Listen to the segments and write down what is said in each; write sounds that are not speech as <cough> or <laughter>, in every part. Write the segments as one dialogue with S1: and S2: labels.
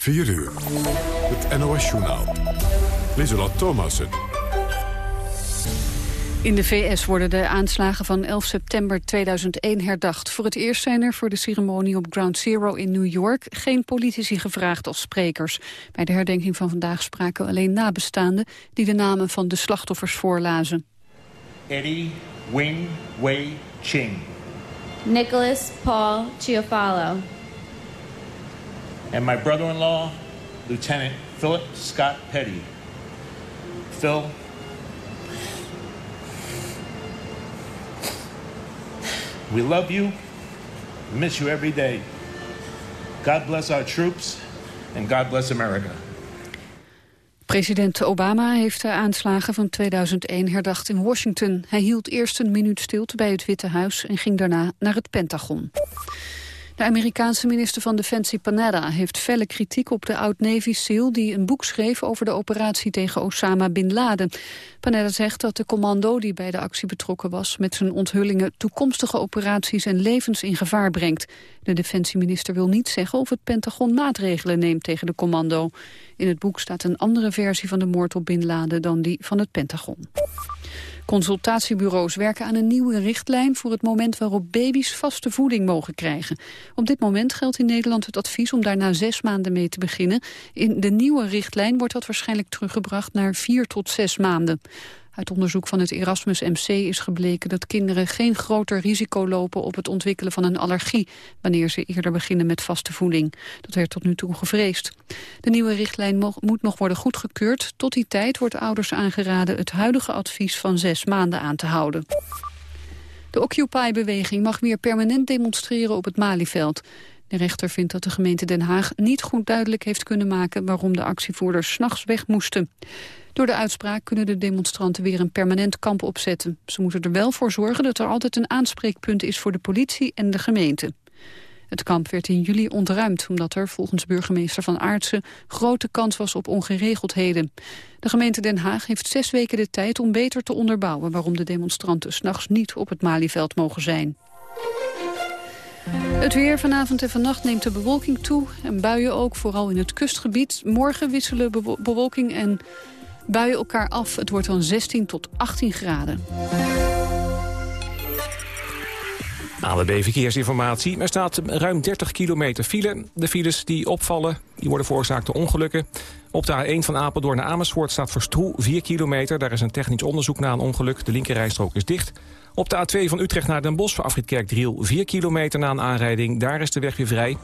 S1: 4 uur. Het NOS-journaal. Lieselot Thomassen.
S2: In de VS worden de aanslagen van 11 september 2001 herdacht. Voor het eerst zijn er voor de ceremonie op Ground Zero in New York... geen politici gevraagd als sprekers. Bij de herdenking van vandaag spraken alleen nabestaanden... die de namen van de slachtoffers voorlazen.
S3: Eddie Wing Wei Ching.
S4: Nicholas Paul Chiafalo.
S3: And my brother-in-law, Lieutenant Philip Scott Petty. Phil, we love you, miss you every day. God bless our troops and God bless America.
S2: President Obama heeft de aanslagen van 2001 herdacht in Washington. Hij hield eerst een minuut stilte bij het Witte Huis en ging daarna naar het Pentagon. De Amerikaanse minister van Defensie Panetta heeft felle kritiek op de oud-Navy SEAL die een boek schreef over de operatie tegen Osama Bin Laden. Panetta zegt dat de commando die bij de actie betrokken was met zijn onthullingen toekomstige operaties en levens in gevaar brengt. De defensieminister wil niet zeggen of het Pentagon maatregelen neemt tegen de commando. In het boek staat een andere versie van de moord op Bin Laden dan die van het Pentagon. Consultatiebureaus werken aan een nieuwe richtlijn voor het moment waarop baby's vaste voeding mogen krijgen. Op dit moment geldt in Nederland het advies om daar na zes maanden mee te beginnen. In de nieuwe richtlijn wordt dat waarschijnlijk teruggebracht naar vier tot zes maanden. Uit onderzoek van het Erasmus MC is gebleken dat kinderen geen groter risico lopen op het ontwikkelen van een allergie wanneer ze eerder beginnen met vaste voeding. Dat werd tot nu toe gevreesd. De nieuwe richtlijn moet nog worden goedgekeurd. Tot die tijd wordt ouders aangeraden het huidige advies van zes maanden aan te houden. De Occupy-beweging mag weer permanent demonstreren op het Malieveld. De rechter vindt dat de gemeente Den Haag niet goed duidelijk heeft kunnen maken waarom de actievoerders s'nachts weg moesten. Door de uitspraak kunnen de demonstranten weer een permanent kamp opzetten. Ze moeten er wel voor zorgen dat er altijd een aanspreekpunt is voor de politie en de gemeente. Het kamp werd in juli ontruimd omdat er volgens burgemeester Van Aartsen grote kans was op ongeregeldheden. De gemeente Den Haag heeft zes weken de tijd om beter te onderbouwen waarom de demonstranten s'nachts niet op het Malieveld mogen zijn. Het weer vanavond en vannacht neemt de bewolking toe en buien ook, vooral in het kustgebied. Morgen wisselen bewolking en buien elkaar af. Het wordt dan 16 tot 18 graden.
S5: ANWB Verkeersinformatie. Er staat ruim 30 kilometer file. De files die opvallen, die worden veroorzaakt door ongelukken. Op de A1 van Apeldoorn naar Amersfoort staat voor Stroe 4 kilometer. Daar is een technisch onderzoek na een ongeluk. De linkerrijstrook is dicht. Op de A2 van Utrecht naar Den Bosch voor Afritkerk Driel 4 kilometer na een aanrijding. Daar is de weg weer vrij.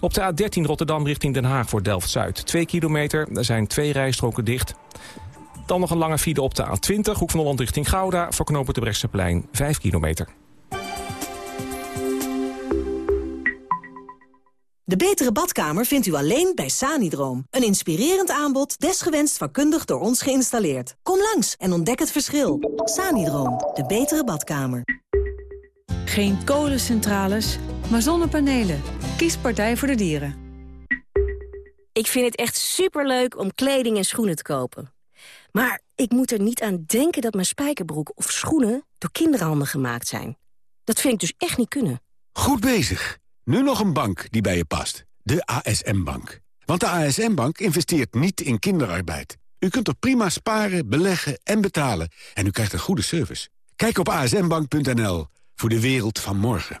S5: Op de A13 Rotterdam richting Den Haag voor Delft-Zuid. 2 kilometer, er zijn twee rijstroken dicht. Dan nog een lange file op de A20, Hoek van Holland richting Gouda... voor knopen de Brechtseplein, 5 kilometer.
S6: De betere badkamer vindt u alleen bij Sanidroom. Een inspirerend aanbod, desgewenst vakkundig door ons geïnstalleerd. Kom langs en ontdek het verschil. Sanidroom, de betere badkamer.
S7: Geen kolencentrales, maar zonnepanelen. Kies Partij voor de Dieren.
S8: Ik vind het echt superleuk om kleding en schoenen te kopen. Maar ik moet er niet aan denken dat mijn spijkerbroek of schoenen... door kinderhanden gemaakt zijn. Dat vind ik dus echt niet kunnen.
S9: Goed bezig. Nu nog een bank die bij je past. De ASM-bank. Want de ASM-bank investeert niet in kinderarbeid. U kunt er prima sparen, beleggen en betalen. En u krijgt een goede service. Kijk op asmbank.nl voor de wereld van morgen.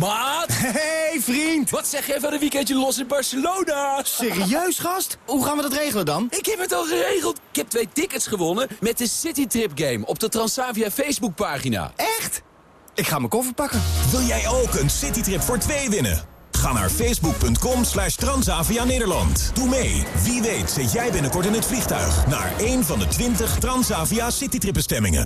S10: Maat!
S11: Hey vriend!
S10: Wat zeg jij van een weekendje los in Barcelona?
S11: Serieus gast? Hoe gaan we dat regelen dan?
S10: Ik heb het al geregeld. Ik heb twee tickets gewonnen met de Citytrip Game op de Transavia Facebookpagina.
S11: Echt? Ik ga mijn koffer pakken.
S12: Wil jij ook een citytrip voor twee winnen? Ga naar facebook.com slash Transavia Nederland. Doe mee. Wie weet zit jij binnenkort in het vliegtuig... naar een van de 20 Transavia citytripbestemmingen.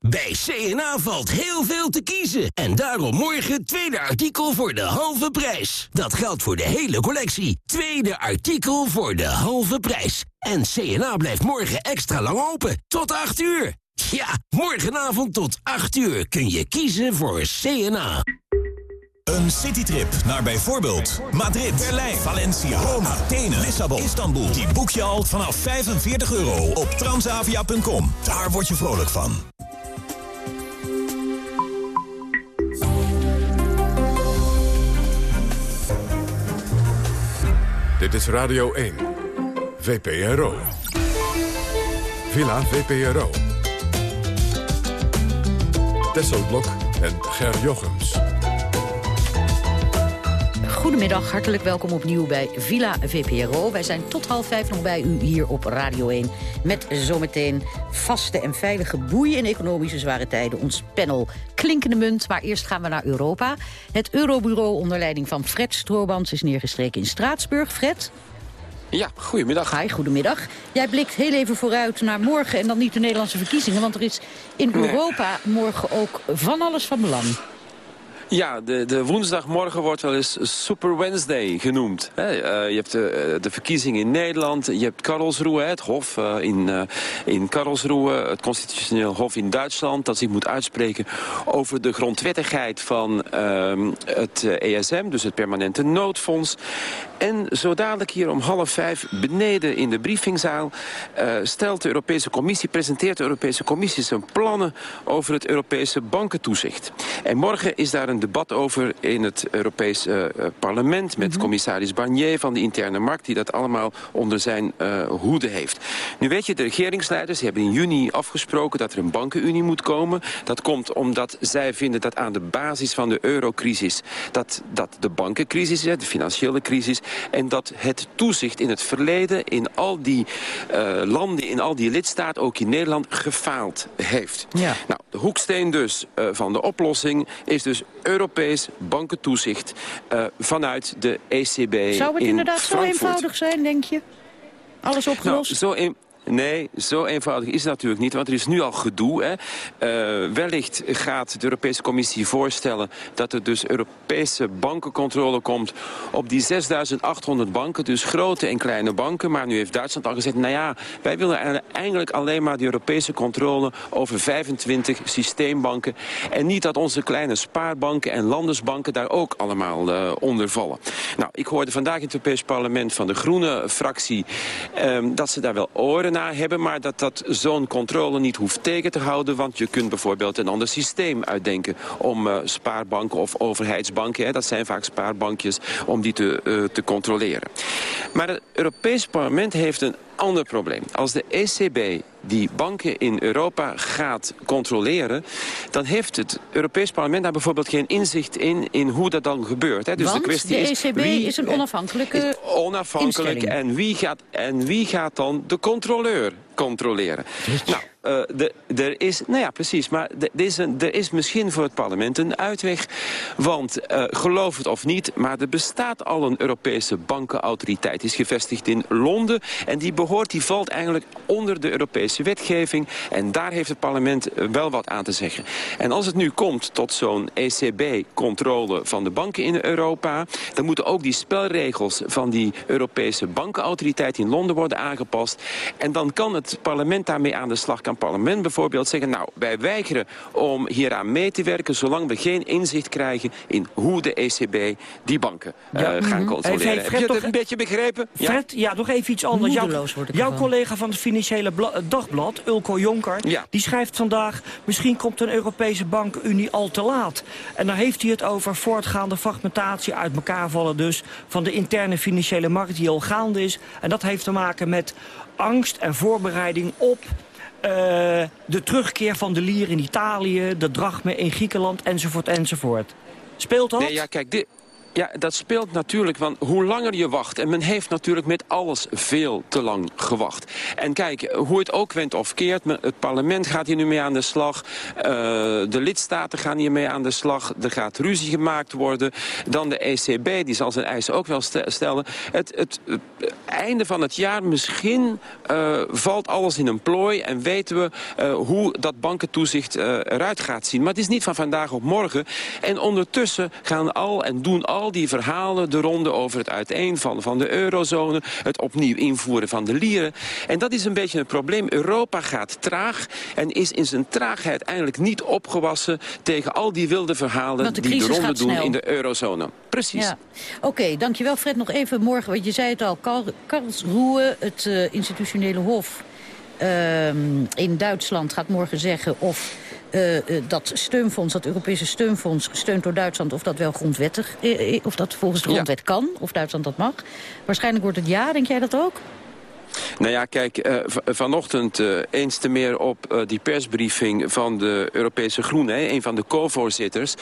S13: Bij CNA valt heel veel te kiezen. En daarom morgen tweede artikel voor de halve prijs. Dat geldt voor de hele collectie. Tweede artikel voor de halve prijs. En CNA blijft morgen extra lang open. Tot 8 uur. Ja, morgenavond tot 8 uur kun je kiezen voor CNA.
S12: Een citytrip naar bijvoorbeeld Madrid, Berlijn, Valencia, Rome, Athene, Lissabon, Istanbul. Die boek je al vanaf 45 euro op transavia.com. Daar word je vrolijk van.
S1: Dit is Radio 1. VPRO. Villa VPRO. Tesselblok en Ger Jochems.
S14: Goedemiddag, hartelijk welkom opnieuw bij Villa VPRO. Wij zijn tot half vijf nog bij u hier op Radio 1... met zometeen vaste en veilige boeien in economische zware tijden. Ons panel Klinkende Munt, maar eerst gaan we naar Europa. Het Eurobureau onder leiding van Fred Stroobans is neergestreken in Straatsburg. Fred?
S15: Ja, goedemiddag.
S14: Hi, goedemiddag. Jij blikt heel even vooruit naar morgen en dan niet de Nederlandse verkiezingen... want er is in Europa morgen ook van alles van belang.
S15: Ja, de, de woensdagmorgen wordt wel eens Super Wednesday genoemd. Uh, je hebt de, de verkiezingen in Nederland, je hebt Karlsruhe, het hof uh, in, uh, in Karlsruhe, het constitutioneel hof in Duitsland, dat zich moet uitspreken over de grondwettigheid van ehm, het ESM, dus het permanente noodfonds. En zo dadelijk hier om half vijf beneden in de briefingzaal stelt de Europese Commissie, presenteert de Europese Commissie zijn plannen over het Europese bankentoezicht. En morgen is daar een debat over in het Europese uh, parlement... met commissaris Barnier van de interne markt... die dat allemaal onder zijn uh, hoede heeft. Nu weet je, de regeringsleiders hebben in juni afgesproken... dat er een bankenunie moet komen. Dat komt omdat zij vinden dat aan de basis van de eurocrisis... dat, dat de bankencrisis is, de financiële crisis... en dat het toezicht in het verleden in al die uh, landen, in al die lidstaten... ook in Nederland, gefaald heeft.
S14: Ja.
S15: Nou, de hoeksteen dus van de oplossing is dus Europees bankentoezicht uh, vanuit de ECB
S14: Zou het
S15: in
S14: inderdaad
S15: Frankfurt.
S14: zo eenvoudig zijn, denk je? Alles opgelost?
S15: Nou, zo een... Nee, zo eenvoudig is het natuurlijk niet, want er is nu al gedoe. Hè. Uh, wellicht gaat de Europese Commissie voorstellen dat er dus Europese bankencontrole komt op die 6800 banken, dus grote en kleine banken. Maar nu heeft Duitsland al gezegd, nou ja, wij willen eigenlijk alleen maar die Europese controle over 25 systeembanken. En niet dat onze kleine spaarbanken en landesbanken daar ook allemaal uh, onder vallen. Nou, ik hoorde vandaag in het Europees Parlement van de groene fractie um, dat ze daar wel oren naar hebben... maar dat dat zo'n controle niet hoeft tegen te houden... want je kunt bijvoorbeeld een ander systeem uitdenken... om uh, spaarbanken of overheidsbanken, hè, dat zijn vaak spaarbankjes... om die te, uh, te controleren. Maar het Europees Parlement heeft een ander probleem. Als de ECB die banken in Europa gaat controleren... dan heeft het Europees Parlement daar bijvoorbeeld geen inzicht in... in hoe dat dan gebeurt. Hè. Dus
S14: Want
S15: de, kwestie
S14: de
S15: is,
S14: ECB
S15: wie,
S14: is een onafhankelijke
S15: is onafhankelijk
S14: instelling.
S15: en wie, gaat, en wie gaat dan de controleur controleren? Nou, uh, de, er is, nou ja, precies, maar er is, een, er is misschien voor het parlement een uitweg. Want uh, geloof het of niet, maar er bestaat al een Europese bankenautoriteit. Die is gevestigd in Londen en die behoort, die valt eigenlijk onder de Europese wetgeving. En daar heeft het parlement wel wat aan te zeggen. En als het nu komt tot zo'n ECB-controle van de banken in Europa... dan moeten ook die spelregels van die Europese bankenautoriteit in Londen worden aangepast. En dan kan het parlement daarmee aan de slag. Kan het parlement bijvoorbeeld zeggen, nou, wij weigeren om hieraan mee te werken... zolang we geen inzicht krijgen in hoe de ECB die banken uh,
S16: Ja.
S15: gaan controleren.
S16: Hey, Fred,
S15: Heb je
S16: toch-
S15: het een beetje begrepen?
S16: Fred, ja, nog even iets anders. Jouw,
S14: Moedeloos
S16: collega van het Financiële eh, Dagblad, Ulko Jonker...
S15: Ja.
S16: die schrijft vandaag... misschien komt een Europese bankenunie al te laat. En dan heeft hij het over voortgaande fragmentatie... uit elkaar vallen dus van de interne financiële markt die al gaande is. En dat heeft te maken met angst en voorbereiding op... eh, de terugkeer van de lier in Italië, de drachme in Griekenland, enzovoort, enzovoort. Speelt dat?
S15: Nee, ja, kijk, dit, ja, dat speelt natuurlijk, want hoe langer je wacht... en men heeft natuurlijk met alles veel te lang gewacht. En kijk, hoe het ook went of keert... het parlement gaat hier nu mee aan de slag... eh, de lidstaten gaan hiermee aan de slag... er gaat ruzie gemaakt worden... dan de ECB, die zal zijn eisen ook wel ste- stellen. Het, het, het einde van het jaar misschien eh, valt alles in een plooi... en weten we eh, hoe dat bankentoezicht eh, eruit gaat zien. Maar het is niet van vandaag op morgen. En ondertussen gaan al en doen al al die verhalen de ronde over het uiteenvallen van de eurozone... het opnieuw invoeren van de lieren. En dat is een beetje het probleem. Europa gaat traag en is in zijn traagheid eigenlijk niet opgewassen... tegen al die wilde verhalen die de ronde doen in de eurozone. Precies.
S14: Ja. Oké, dankjewel Fred. Nog even morgen, want je zei het al, Karlsruhe, het uh, institutionele hof... Uh, in Duitsland gaat morgen zeggen of uh, dat steunfonds, dat Europese steunfonds, gesteund door Duitsland, of dat wel grondwettig, uh, of dat volgens de grondwet ja. kan, of Duitsland dat mag. Waarschijnlijk wordt het ja, denk jij dat ook?
S15: Nou ja, kijk, uh, vanochtend uh, eens te meer op uh, die persbriefing van de Europese Groenen. Een van de co-voorzitters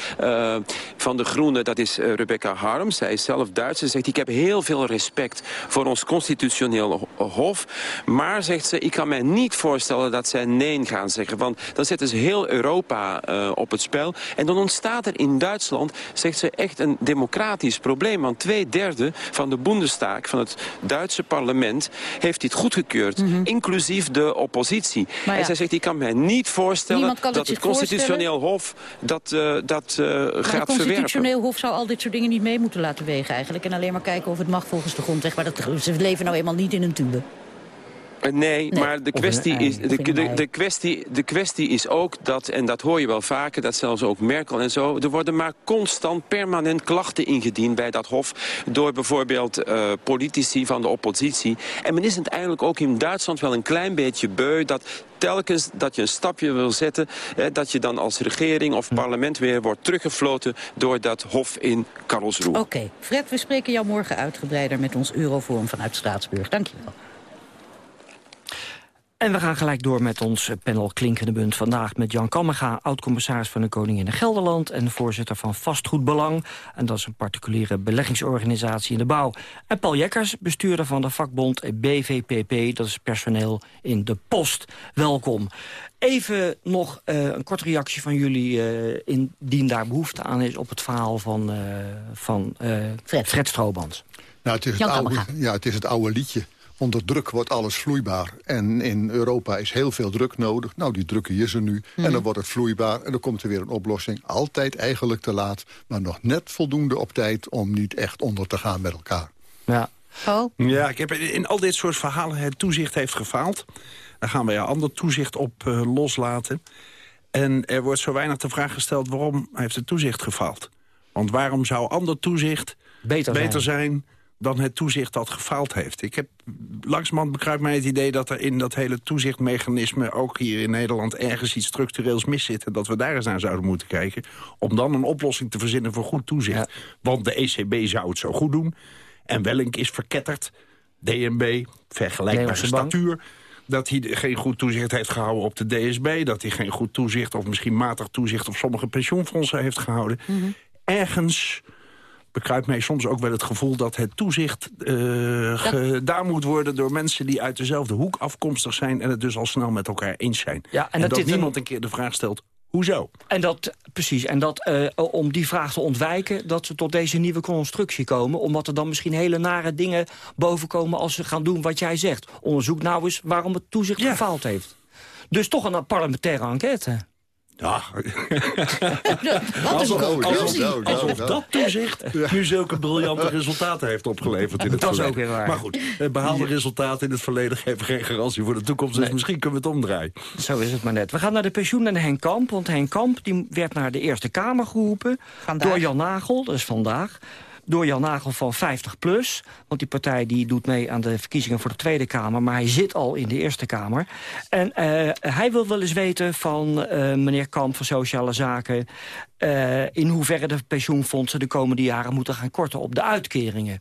S15: van de Groenen, dat is Rebecca Harms. Zij is zelf Duits. Ze zegt, ik heb heel veel respect voor ons constitutioneel hof. Maar, zegt ze, ik kan mij niet voorstellen dat zij nee gaan zeggen. Want dan zetten ze heel Europa op het spel. En dan ontstaat er in Duitsland, zegt ze, echt een democratisch probleem. Want twee derde van de Bundestag, van het Duitse parlement... heeft heeft dit goedgekeurd, mm -hmm. inclusief de oppositie. Ja. En zij zegt, ik kan mij niet voorstellen dat het, het constitutioneel hof dat, uh, dat uh, gaat verwerpen. Het
S14: constitutioneel hof zou al dit soort dingen niet mee moeten laten wegen eigenlijk. En alleen maar kijken of het mag volgens de grondwet. Maar dat, ze leven nou eenmaal niet in een tube.
S15: Nee, nee, maar de kwestie, is, de, de, de, kwestie, de kwestie is ook dat, en dat hoor je wel vaker... dat zelfs ook Merkel en zo... er worden maar constant permanent klachten ingediend bij dat hof... door bijvoorbeeld uh, politici van de oppositie. En men is het eigenlijk ook in Duitsland wel een klein beetje beu... dat telkens dat je een stapje wil zetten... Hè, dat je dan als regering of parlement weer wordt teruggefloten... door dat hof in Karlsruhe.
S14: Oké, okay. Fred, we spreken jou morgen uitgebreider... met ons Euroforum vanuit Straatsburg. Dank je wel. En we gaan gelijk door met ons panel Klinkende Bunt. Vandaag met Jan Kammega, oud-commissaris van de Koningin in Gelderland... en voorzitter van Vastgoedbelang. En dat is een particuliere beleggingsorganisatie in de bouw. En Paul Jekkers, bestuurder van de vakbond BVPP. Dat is personeel in de post. Welkom. Even nog uh, een korte reactie van jullie, uh, indien daar behoefte aan is... op het verhaal van, uh, van Fred. Fred Stroobans.
S17: Nou, het is het, oude, ja, het is het oude liedje. Onder druk wordt alles vloeibaar. En in Europa is heel veel druk nodig. Nou, die druk is er nu. Mm. En dan wordt het vloeibaar. En dan komt er weer een oplossing. Altijd eigenlijk te laat. Maar nog net voldoende op tijd om niet echt onder te gaan met elkaar.
S14: Ja. Oh.
S18: Ja, ik heb in al dit soort verhalen het toezicht heeft gefaald. Daar gaan we ja ander toezicht op uh, loslaten. En er wordt zo weinig de vraag gesteld... waarom heeft het toezicht gefaald? Want waarom zou ander toezicht beter, beter zijn. zijn dan het toezicht dat gefaald heeft. Ik heb langzamerhand bekruipt mij het idee dat er in dat hele toezichtmechanisme... ook hier in Nederland ergens iets structureels mis zit... en dat we daar eens naar zouden moeten kijken... om dan een oplossing te verzinnen voor goed toezicht. Want de ECB zou het zo goed doen. En Wellink is verketterd. DNB, vergelijkbare statuur dat hij geen goed toezicht heeft gehouden op de DSB... dat hij geen goed toezicht of misschien matig toezicht... op sommige pensioenfondsen heeft gehouden. Mm -hmm. Ergens bekruipt mij soms ook wel het gevoel dat het toezicht uh, gedaan moet worden... door mensen die uit dezelfde hoek afkomstig zijn... en het dus al snel met elkaar eens zijn. Ja, en, en dat, dat niemand een... keer de vraag stelt, Hoezo?
S16: En dat, precies, en dat uh, om die vraag te ontwijken... dat ze tot deze nieuwe constructie komen... omdat er dan misschien hele nare dingen bovenkomen... als ze gaan doen wat jij zegt. Onderzoek nou eens waarom het toezicht ja. gefaald heeft. Dus toch een parlementaire enquête.
S18: Ja. <laughs> alsof, alsof, alsof dat toezicht nu zulke briljante resultaten heeft opgeleverd in het dat verleden. Is ook weer waar. Maar goed, behaalde resultaten in het verleden geven geen garantie voor de toekomst. Dus misschien kunnen we het omdraaien.
S16: Zo is het maar net. We gaan naar de pensioen en Henk Kamp. Want Henk Kamp die werd naar de Eerste Kamer geroepen. Vandaag. Door Jan Nagel, dat is vandaag door Jan Nagel van 50 plus. Want die partij die doet mee aan de verkiezingen voor de Tweede Kamer. Maar hij zit al in de Eerste Kamer. En uh, hij wil wel eens weten van uh, meneer Kamp van Sociale Zaken... Uh, in hoeverre de pensioenfondsen de komende jaren moeten gaan korten op de uitkeringen.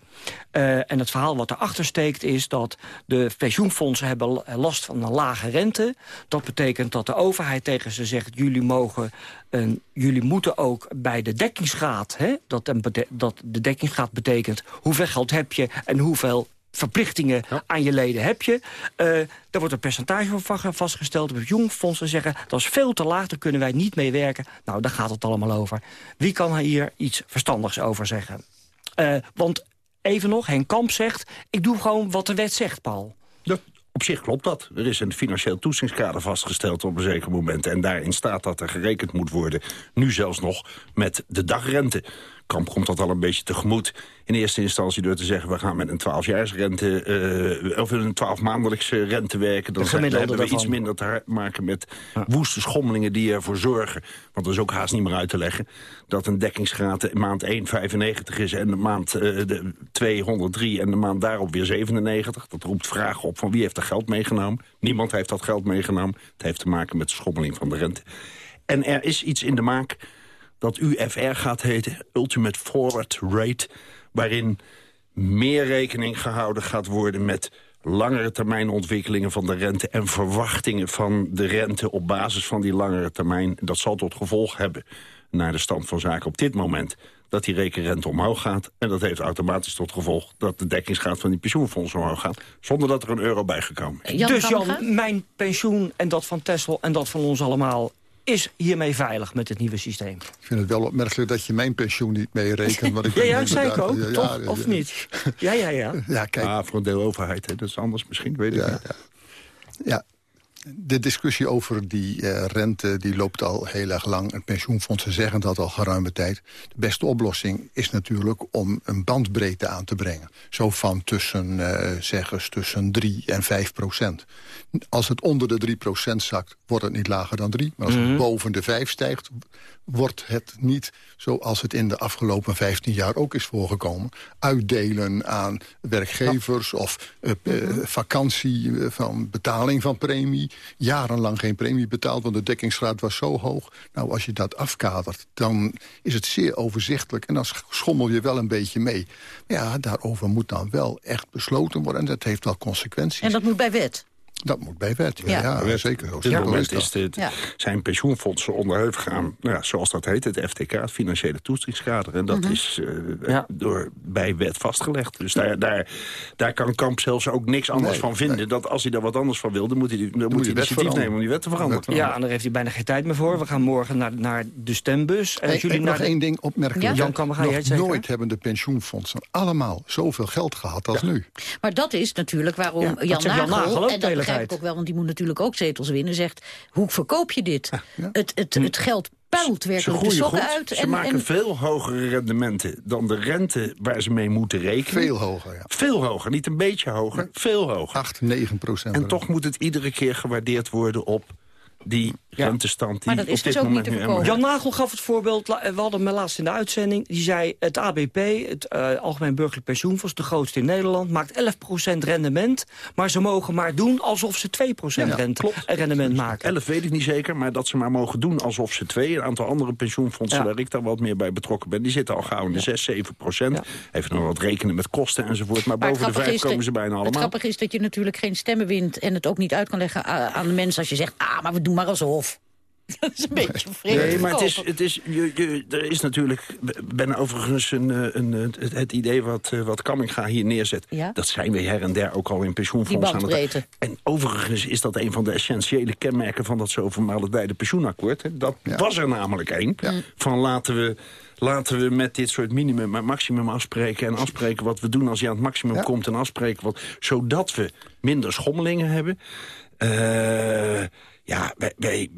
S16: Uh, en het verhaal wat erachter steekt is dat de pensioenfondsen hebben last van een lage rente. Dat betekent dat de overheid tegen ze zegt... jullie, mogen een, jullie moeten ook bij de dekkingsgraad... Hè, dat, dat de dekkingsgraad betekent hoeveel geld heb je... en hoeveel verplichtingen ja. aan je leden heb je. Uh, daar wordt een percentage van vastgesteld. De pensioenfondsen zeggen, dat is veel te laag, daar kunnen wij niet mee werken. Nou, daar gaat het allemaal over. Wie kan hier iets verstandigs over zeggen? Uh, want even nog, Henk Kamp zegt, ik doe gewoon wat de wet zegt, Paul.
S18: Ja, op zich klopt dat. Er is een financieel toezichtskader vastgesteld op een zeker moment. En daarin staat dat er gerekend moet worden, nu zelfs nog, met de dagrente Kamp komt dat al een beetje tegemoet. In eerste instantie door te zeggen... we gaan met een 12-jaarsrente... Uh, of een 12-maandelijkse rente werken. Dan zijn, hebben we iets minder te maken met woeste schommelingen... die ervoor zorgen, want dat is ook haast niet meer uit te leggen... dat een dekkingsgraad in maand 1 95 is... en de maand uh, de 203 en de maand daarop weer 97. Dat roept vragen op van wie heeft er geld meegenomen. Niemand heeft dat geld meegenomen. Het heeft te maken met de schommeling van de rente. En er is iets in de maak dat UFR gaat heten, Ultimate Forward Rate... waarin meer rekening gehouden gaat worden met langere termijn ontwikkelingen van de rente... en verwachtingen van de rente op basis van die langere termijn. Dat zal tot gevolg hebben, naar de stand van zaken op dit moment... dat die rekenrente omhoog gaat. En dat heeft automatisch tot gevolg dat de dekkingsgraad van die pensioenfondsen omhoog gaat. Zonder dat er een euro bijgekomen is.
S16: dus Jan, mijn pensioen en dat van Tesla en dat van ons allemaal is hiermee veilig met het nieuwe systeem. Ik
S17: vind het wel opmerkelijk dat je mijn pensioen niet meerekent. <laughs> Want ik
S16: ja, ja, zei ik ook, ja, toch? of niet? Ja, ja, ja.
S18: ja kijk. Ah, voor een deel overheid, hè. dat is anders misschien, weet ik niet.
S17: Ja, de discussie over die uh, rente die loopt al heel erg lang. En pensioenfondsen zeggen dat al geruime tijd. De beste oplossing is natuurlijk om een bandbreedte aan te brengen. Zo van tussen, uh, zeg eens, tussen 3 en 5 procent. Als het onder de 3 procent zakt, wordt het niet lager dan 3. Maar als het mm -hmm. boven de 5 stijgt, wordt het niet, zoals het in de afgelopen 15 jaar ook is voorgekomen... uitdelen aan werkgevers of uh, vakantie van betaling van premie. Jarenlang geen premie betaald, want de dekkingsgraad was zo hoog. Nou, als je dat afkadert, dan is het zeer overzichtelijk... en dan schommel je wel een beetje mee. Maar ja, daarover moet dan wel echt besloten worden... en dat heeft wel consequenties.
S14: En dat moet bij wet?
S17: Dat moet bij wet, ja, ja. ja zeker.
S18: Op dit moment is dit, ja. zijn pensioenfondsen onderhevig gaan, nou ja, zoals dat heet, het FTK, het financiële toetsichtskader. En dat mm -hmm. is uh, door, bij wet vastgelegd. Dus daar, daar, daar kan Kamp zelfs ook niks anders nee, van vinden. Nee. Dat als hij daar wat anders van wil, dan moet hij, dan, dan moet hij initiatief nemen om die wet te veranderen.
S16: Ja, en daar heeft hij bijna geen tijd meer voor. We gaan morgen naar, naar de stembus.
S17: En hey, jullie nog de... één ding opmerken.
S16: Ja? Jan ga
S17: nog
S16: jij het
S17: nooit hebben de pensioenfondsen allemaal zoveel geld gehad als nu.
S14: Maar dat is natuurlijk waarom Jan,
S16: Jan
S14: Nagel,
S16: Nagel
S14: en dat begrijp ik ook wel, want die moet natuurlijk ook zetels winnen, zegt... hoe verkoop je dit? Ja. Het, het, het geld puilt werkelijk de sokken
S18: goed.
S14: uit.
S18: Ze en, maken en... veel hogere rendementen dan de rente waar ze mee moeten rekenen.
S17: Veel hoger, ja.
S18: Veel hoger, niet een beetje hoger, ja. veel hoger.
S17: 8, 9 procent.
S18: En toch moet het iedere keer gewaardeerd worden op die rentestand die
S14: maar dat is
S18: op dit
S14: dus ook
S18: moment
S14: niet te
S18: nu.
S16: Jan Nagel gaf het voorbeeld, we hadden hem laatst in de uitzending... die zei het ABP, het uh, Algemeen Burgerlijk Pensioenfonds... de grootste in Nederland, maakt 11% rendement... maar ze mogen maar doen alsof ze 2% ja, rente, klopt. rendement maken.
S18: 11 weet ik niet zeker, maar dat ze maar mogen doen alsof ze 2... een aantal andere pensioenfondsen
S16: Ja.
S18: waar ik daar wat meer bij betrokken ben... die zitten al gauw in de 6, 7 procent. Even nog wat rekenen met kosten enzovoort... maar,
S14: Maar het
S18: boven de 5
S14: grappige is
S18: komen ze bijna
S14: Het
S18: allemaal.
S14: grappige is dat je natuurlijk geen stemmen wint... en het ook niet uit kan leggen aan de mensen als je zegt... ah, maar we doen maar alsof. <laughs> Dat is een beetje vreemd.
S18: Nee, maar het is, het is, je, je, er is natuurlijk... ben overigens een, eh, een, het, het idee wat, eh, wat Kamminga hier neerzet...
S14: Ja?
S18: dat zijn we her en der ook al in
S14: Die
S18: pensioenfondsen aan het... En overigens is dat een van de essentiële kenmerken... van dat zovermalendijde pensioenakkoord. Hè. Dat was er namelijk één. Van laten we... Laten we met dit soort minimum en maximum afspreken... en afspreken wat we doen als je aan het maximum
S17: Ja.
S18: komt... en afspreken wat, zodat we minder schommelingen hebben. Eh, ja, wij, wij-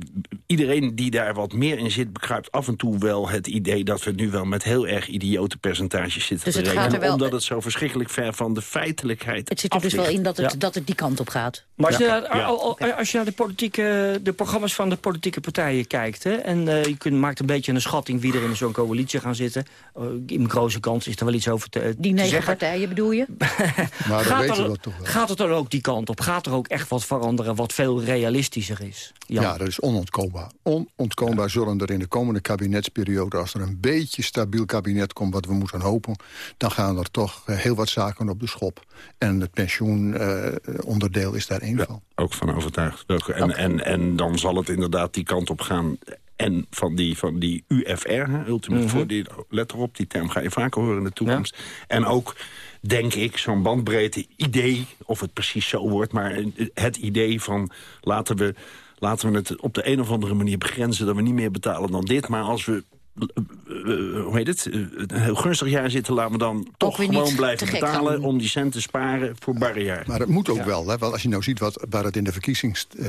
S18: iedereen die daar wat meer in zit... begrijpt af en toe wel het idee dat we nu wel met heel erg idiote percentages zitten
S14: Dus
S18: te
S14: het gaat
S18: rekenen.
S14: er wel-
S18: Omdat het zo verschrikkelijk ver van de feitelijkheid
S14: Het zit er dus wel in dat het,
S18: Ja.
S14: dat het die kant op gaat.
S16: Maar als je, naar,
S18: Ja.
S16: als je naar de, politieke, de programma's van de politieke partijen kijkt... Hè, en eh, je kunt, maakt een beetje een schatting wie er in zo'n coalitie gaan zitten... Uh, in grote kans is er wel iets over te,
S14: Die
S16: te
S14: negen
S16: zeggen.
S14: partijen bedoel je? <laughs>
S17: Maar dan
S16: Gaat
S17: weten we
S16: er,
S17: dat toch wel.
S16: gaat het er ook die kant op? Gaat er ook echt wat veranderen wat veel realistischer is? Jan?
S17: Ja, dat is onontkoombaar. Onontkoombaar zullen er in de komende kabinetsperiode... als er een beetje stabiel kabinet komt, wat we moeten hopen... dan gaan er toch eh, heel wat zaken op de schop. En het pensioenonderdeel is daar één van.
S18: Ook van overtuigd. En, en, en dan zal het inderdaad die kant op gaan. En van die, van die UFR, hè, Ultimate
S16: Mhm.
S18: voor die, let erop, die term ga je vaker horen in de toekomst. En ook, denk ik, zo'n bandbreedte idee, of het precies zo wordt... maar het idee van laten we, laten we het op de een of andere manier begrenzen... dat we niet meer betalen dan dit, maar als we... eh, eh, hoe heet het? eh, Een heel gunstig jaar zitten, laten we dan toch gewoon blijven
S14: gaan
S18: betalen... om die cent te sparen voor jaar.
S17: Maar het moet ook
S16: Ja.
S17: wel, hè, want als je nou ziet wat, waar het in de verkiezings, eh,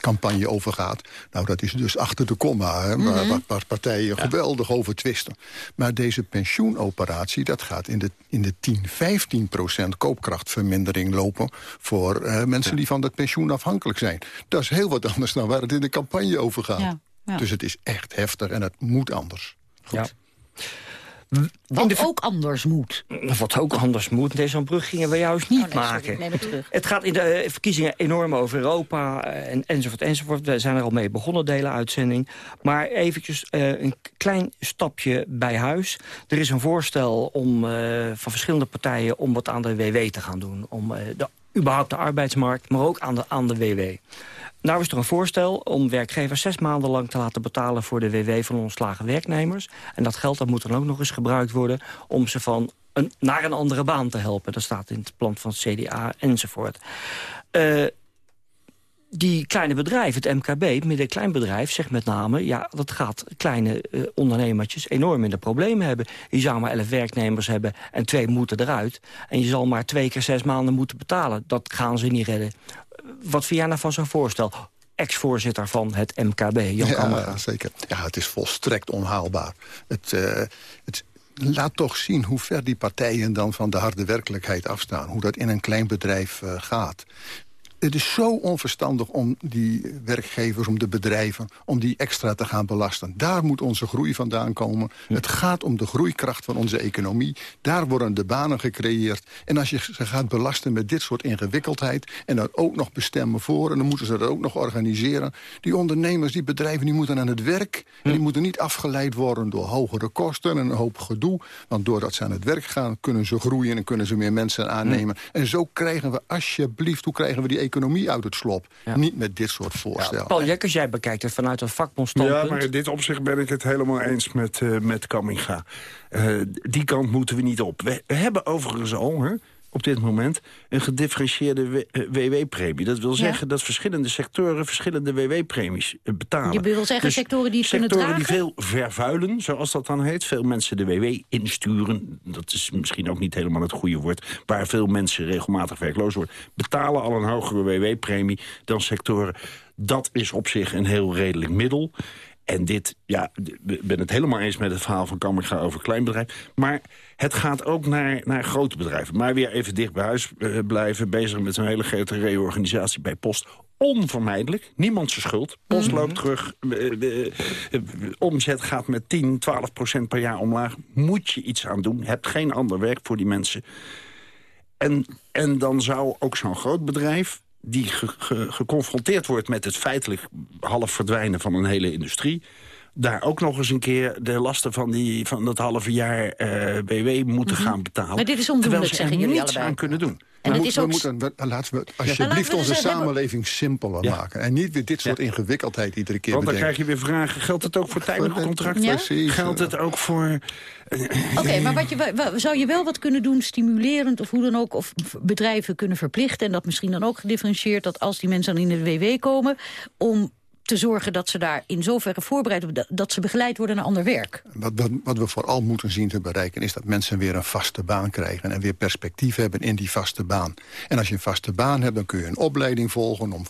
S17: campagne over gaat. Nou, dat is dus achter de komma, hè, waar,
S14: Mhm.
S17: waar partijen geweldig over twisten. Maar deze pensioenoperatie, dat gaat in de, in de 10, 15 procent koopkrachtvermindering lopen... voor eh, mensen die van dat pensioen afhankelijk zijn. Dat is heel wat anders dan waar het in de campagne over gaat.
S14: Ja, ja.
S17: Dus het is echt heftig en het moet anders.
S16: Ja.
S14: Wat ook anders moet.
S16: Wat ook anders moet. Deze zo'n brug gingen we juist niet
S14: Oh, nee,
S16: maken.
S14: neem het terug.
S16: Het gaat in de eh, verkiezingen enorm over Europa eh, en, enzovoort enzovoort. We zijn er al mee begonnen, de hele uitzending. Maar eventjes eh, een klein stapje bij huis. Er is een voorstel om, van verschillende partijen om wat aan de WW te gaan doen. Om de, überhaupt de arbeidsmarkt, maar ook aan de, aan de WW. Nou is er een voorstel om werkgevers zes maanden lang te laten betalen... voor de WW van ontslagen werknemers. En dat geld dat moet dan ook nog eens gebruikt worden... om ze van een, naar een andere baan te helpen. Dat staat in het plan van het CDA enzovoort. Eh, die kleine bedrijven, het MKB, het midden-kleinbedrijf, zegt met name... ja, dat gaat kleine eh, ondernemertjes enorm in de problemen hebben. Je zou maar elf werknemers hebben en twee moeten eruit. En je zal maar twee keer zes maanden moeten betalen. Dat gaan ze niet redden. Wat vind jij nou van zo'n voorstel? Ex-voorzitter van het MKB, Jan.
S17: Ja, zeker. Ja, het is volstrekt onhaalbaar. Het, eh, het laat toch zien hoe ver die partijen dan van de harde werkelijkheid afstaan. Hoe dat in een klein bedrijf eh, gaat. Het is zo onverstandig om die werkgevers, om de bedrijven... om die extra te gaan belasten. Daar moet onze groei vandaan komen. Het gaat om de groeikracht van onze economie. Daar worden de banen gecreëerd. En als je ze gaat belasten met dit soort ingewikkeldheid... en dan ook nog bestemmen voor... en dan moeten ze dat ook nog organiseren. Die ondernemers, die bedrijven, die moeten aan het werk. En die moeten niet afgeleid worden door hogere kosten... en een hoop gedoe. Want doordat ze aan het werk gaan, kunnen ze groeien... en kunnen ze meer mensen aannemen. En zo krijgen we alsjeblieft, hoe krijgen we die economie uit het slop? Niet met dit soort voorstellen.
S16: Paul Jekkers, jij bekijkt het vanuit een vakbondstandpunt.
S18: Ja, maar in dit opzicht ben ik het helemaal eens met, eh met Kamminga. Eh, die kant moeten we niet op. We, we hebben overigens al, hè, op dit moment, een gedifferentieerde W- eh, WW-premie. Dat wil
S14: Ja.
S18: zeggen dat verschillende sectoren verschillende WW-premies eh, betalen.
S14: Je wil zeggen
S18: Dus
S14: sectoren die het kunnen
S18: sectoren die veel vervuilen, zoals dat dan heet. Veel mensen de WW insturen. Dat is misschien ook niet helemaal het goede woord. Waar veel mensen regelmatig werkloos worden. Betalen al een hogere WW-premie dan sectoren. Dat is op zich een heel redelijk middel. En dit, ja, ik ben het helemaal eens met het verhaal van Kammerga over kleinbedrijf. Maar het gaat ook naar, naar grote bedrijven. Maar weer even dicht bij huis eh, blijven. Bezig met zo'n hele grote reorganisatie bij Post. Onvermijdelijk. Niemand zijn schuld. Post loopt terug. eh, de, eh, omzet gaat met 10, 12 procent per jaar omlaag. Moet je iets aan doen. Hebt geen ander werk voor die mensen. En, en dan zou ook zo'n groot bedrijf die ge- ge- geconfronteerd wordt met het feitelijk half verdwijnen van een hele industrie... daar ook nog eens een keer de lasten van, die, van dat halve jaar eh, BW moeten gaan betalen.
S14: Maar dit is
S18: terwijl
S14: ondoenlijk,
S18: ze
S14: zeggen
S18: er
S14: jullie allebei.
S18: aan kunnen doen.
S14: En
S17: we
S14: is
S17: we
S14: ook...
S17: moeten, we- laten we
S14: laten
S17: alsjeblieft
S14: we
S17: onze
S14: hebben-
S17: samenleving simpeler
S18: Ja.
S17: maken. En niet weer dit soort ingewikkeldheid iedere keer
S18: Want dan
S17: bedenken.
S18: krijg je weer vragen. Geldt het ook voor tijdelijke contracten? Geldt het ook voor...
S14: Oké, maar wat je, zou je wel wat kunnen doen, stimulerend of hoe dan ook... of bedrijven kunnen verplichten en dat misschien dan ook gedifferentieerd... dat als die mensen dan in de WW komen... om te zorgen dat ze daar in zoverre voorbereid worden... dat- ze begeleid worden naar ander werk.
S17: Wat, wat, wat we vooral moeten zien te bereiken... is dat mensen weer een vaste baan krijgen... en weer perspectief hebben in die vaste baan. En als je een vaste baan hebt, dan kun je een opleiding volgen... om,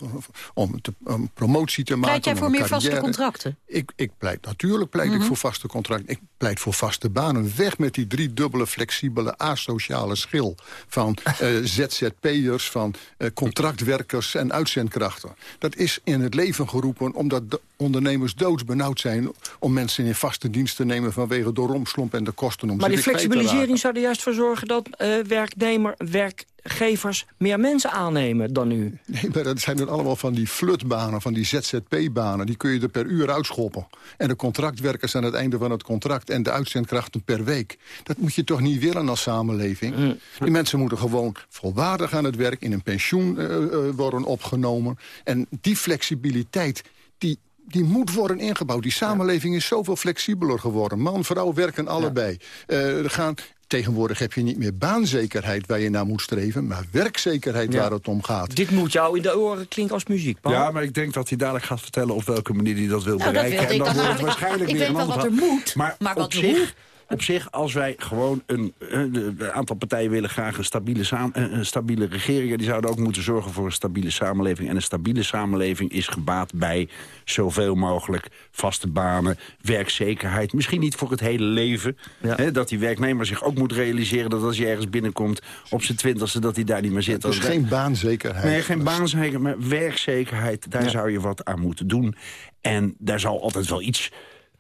S17: om, te, om promotie te maken.
S14: Pleit jij voor meer vaste contracten?
S17: Ik, ik pleit, natuurlijk pleit ik
S14: Mhm.
S17: voor vaste contracten. Ik pleit voor vaste banen. Weg met die driedubbele, flexibele, asociale schil... van <laughs> eh, ZZP'ers, van eh, contractwerkers en uitzendkrachten. Dat is in het leven geroepen omdat de ondernemers doodsbenauwd zijn... om mensen in vaste dienst te nemen vanwege de romslomp en de kosten. Om
S16: Maar
S17: ze
S16: die flexibilisering zou er juist voor zorgen... dat eh, werknemer, werkgevers meer mensen aannemen dan nu.
S17: Nee, maar dat zijn dan allemaal van die flutbanen, van die ZZP-banen. Die kun je er per uur uitschoppen. En de contractwerkers aan het einde van het contract... en de uitzendkrachten per week. Dat moet je toch niet willen als samenleving?
S16: Mm.
S17: Die mensen moeten gewoon volwaardig aan het werk... in een pensioen eh, eh, worden opgenomen. En die flexibiliteit... die die moet worden ingebouwd. Die samenleving is zoveel flexibeler geworden. Man, vrouw werken allebei. Eh, er gaan, tegenwoordig heb je niet meer baanzekerheid waar je naar moet streven... maar werkzekerheid
S16: Ja.
S17: waar het om gaat.
S16: Dit moet jou in de oren klinken als muziek, Paul.
S18: Ja, maar ik denk dat hij dadelijk gaat vertellen op welke manier hij dat wil
S14: Nou,
S18: bereiken. en
S14: ik
S18: dan
S14: dan
S18: wordt het waarschijnlijk
S14: ik
S18: weer
S14: weet
S18: een
S14: wel
S18: ander
S14: wat er moet,
S18: Maar,
S14: maar
S18: op
S14: wat
S18: zich,
S14: moet-
S18: op zich, als wij gewoon een, een aantal partijen willen graag een stabiele, saam, een stabiele regering... die zouden ook moeten zorgen voor een stabiele samenleving. En een stabiele samenleving is gebaat bij zoveel mogelijk vaste banen, werkzekerheid. Misschien niet voor het hele leven. Hè, dat die werknemer zich ook moet realiseren dat als hij ergens binnenkomt op zijn twintigste... dat hij daar niet meer zit.
S17: Dus geen baanzekerheid.
S18: Nee, geen baanzekerheid, maar werkzekerheid. Daar zou je wat aan moeten doen. En daar zal altijd wel iets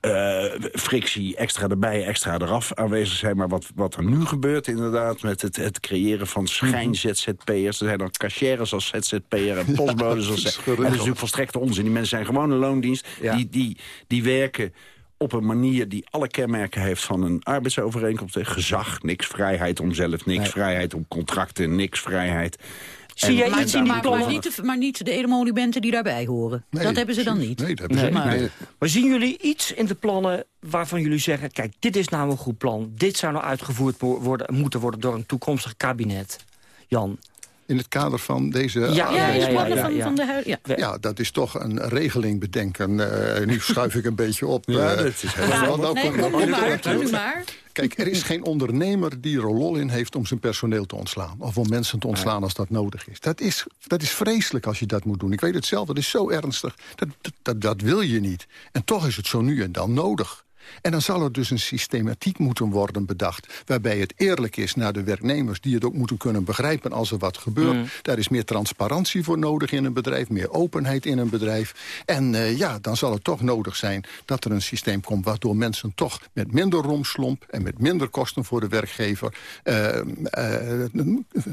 S18: uh, frictie extra erbij, extra eraf aanwezig zijn. Maar wat, wat er nu gebeurt inderdaad met het, het creëren van schijn-ZZP'ers... er zijn dan cashiers als ZZP'er en <laughs> postbodes als... Dat is, dat is natuurlijk volstrekte onzin. Die mensen zijn gewoon een loondienst. Die, die, die werken op een manier die alle kenmerken heeft van een arbeidsovereenkomst. Gezag, niks vrijheid om zelf, niks vrijheid om contracten, niks vrijheid.
S14: Zie jij iets in die plannen? Maar niet, de, maar niet de emolumenten die daarbij horen.
S17: Nee,
S14: dat hebben ze dan niet.
S17: Nee, dat hebben ze
S16: maar,
S17: niet.
S16: Maar zien jullie iets in de plannen waarvan jullie zeggen... kijk, dit is nou een goed plan. Dit zou nou uitgevoerd worden, moeten worden door een toekomstig kabinet. Jan?
S17: In het kader van deze...
S14: Ja, ja, ja, ja, ja, van, van de huid, ja.
S17: ja, dat is toch een regeling bedenken. Uh, nu schuif ik een beetje op.
S18: Ja,
S17: uh,
S18: dat is helemaal...
S14: Ja, nee, kom nu maar, nu maar.
S17: Kijk, er is geen ondernemer die er lol in heeft om zijn personeel te ontslaan. Of om mensen te ontslaan als dat nodig is. Dat is, dat is vreselijk als je dat moet doen. Ik weet het zelf, dat is zo ernstig. Dat, dat, dat wil je niet. En toch is het zo nu en dan nodig. En dan zal er dus een systematiek moeten worden bedacht... waarbij het eerlijk is naar de werknemers... die het ook moeten kunnen begrijpen als er wat gebeurt.
S16: Mm.
S17: Daar is meer transparantie voor nodig in een bedrijf... meer openheid in een bedrijf. En uh, ja, dan zal het toch nodig zijn dat er een systeem komt... waardoor mensen toch met minder romslomp... en met minder kosten voor de werkgever... Uh, uh,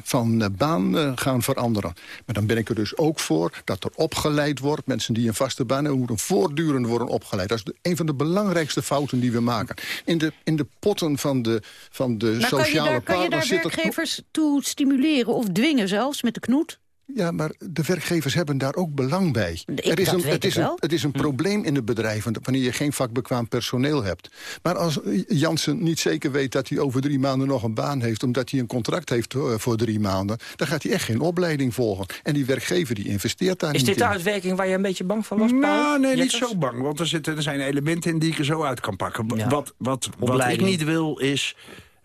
S17: van baan gaan veranderen. Maar dan ben ik er dus ook voor dat er opgeleid wordt... mensen die een vaste baan hebben, moeten voortdurend worden opgeleid. Dat is een van de belangrijkste fouten die we maken. In de, in de potten van de, van de
S14: maar
S17: sociale
S14: kan je daar, kan je daar werkgevers toe stimuleren of dwingen zelfs met de knoet?
S17: Ja, maar de werkgevers hebben daar ook belang bij.
S14: Ik,
S17: er is een, het, is een, het is een
S14: Hm.
S17: probleem in het bedrijf wanneer je geen vakbekwaam personeel hebt. Maar als Jansen niet zeker weet dat hij over drie maanden nog een baan heeft... omdat hij een contract heeft eh, voor drie maanden... dan gaat hij echt geen opleiding volgen. En die werkgever die investeert daar
S16: Is
S17: niet
S16: dit de
S17: in.
S16: uitwerking waar je een beetje bang van was, Paul?
S18: Nou, nee, niet zo bang. Want er, zitten, er zijn elementen in die ik er zo uit kan pakken.
S16: Ja.
S18: Wat, wat, wat ik niet wil is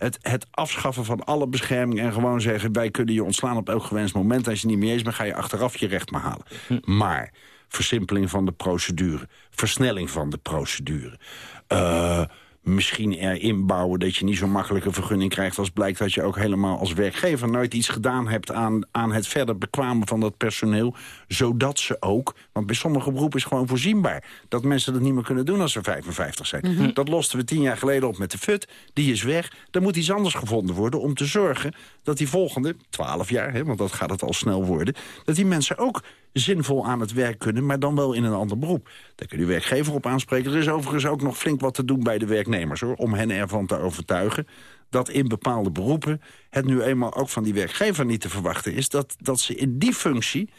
S18: het, het afschaffen van alle bescherming... en gewoon zeggen, wij kunnen je ontslaan op elk gewenst moment. Als je niet mee eens bent, ga je achteraf je recht maar halen. Maar versimpeling van de procedure. Versnelling van de procedure. Eh, misschien erin bouwen dat je niet zo makkelijk een vergunning krijgt... als blijkt dat je ook helemaal als werkgever nooit iets gedaan hebt... aan, aan het verder bekwamen van dat personeel. Zodat ze ook, want bij sommige beroepen is gewoon voorzienbaar... dat mensen dat niet meer kunnen doen als ze 55 zijn.
S16: Mhm.
S18: Dat losten we tien jaar geleden op met de FUT. Die is weg. Er moet iets anders gevonden worden om te zorgen... dat die volgende 12 jaar, hè, want dat gaat het al snel worden... dat die mensen ook zinvol aan het werk kunnen, maar dan wel in een ander beroep. Daar kun je werkgever op aanspreken. Er is overigens ook nog flink wat te doen bij de werknemers, hoor, om hen ervan te overtuigen dat in bepaalde beroepen het nu eenmaal ook van die werkgever niet te verwachten is... dat, dat ze in die functie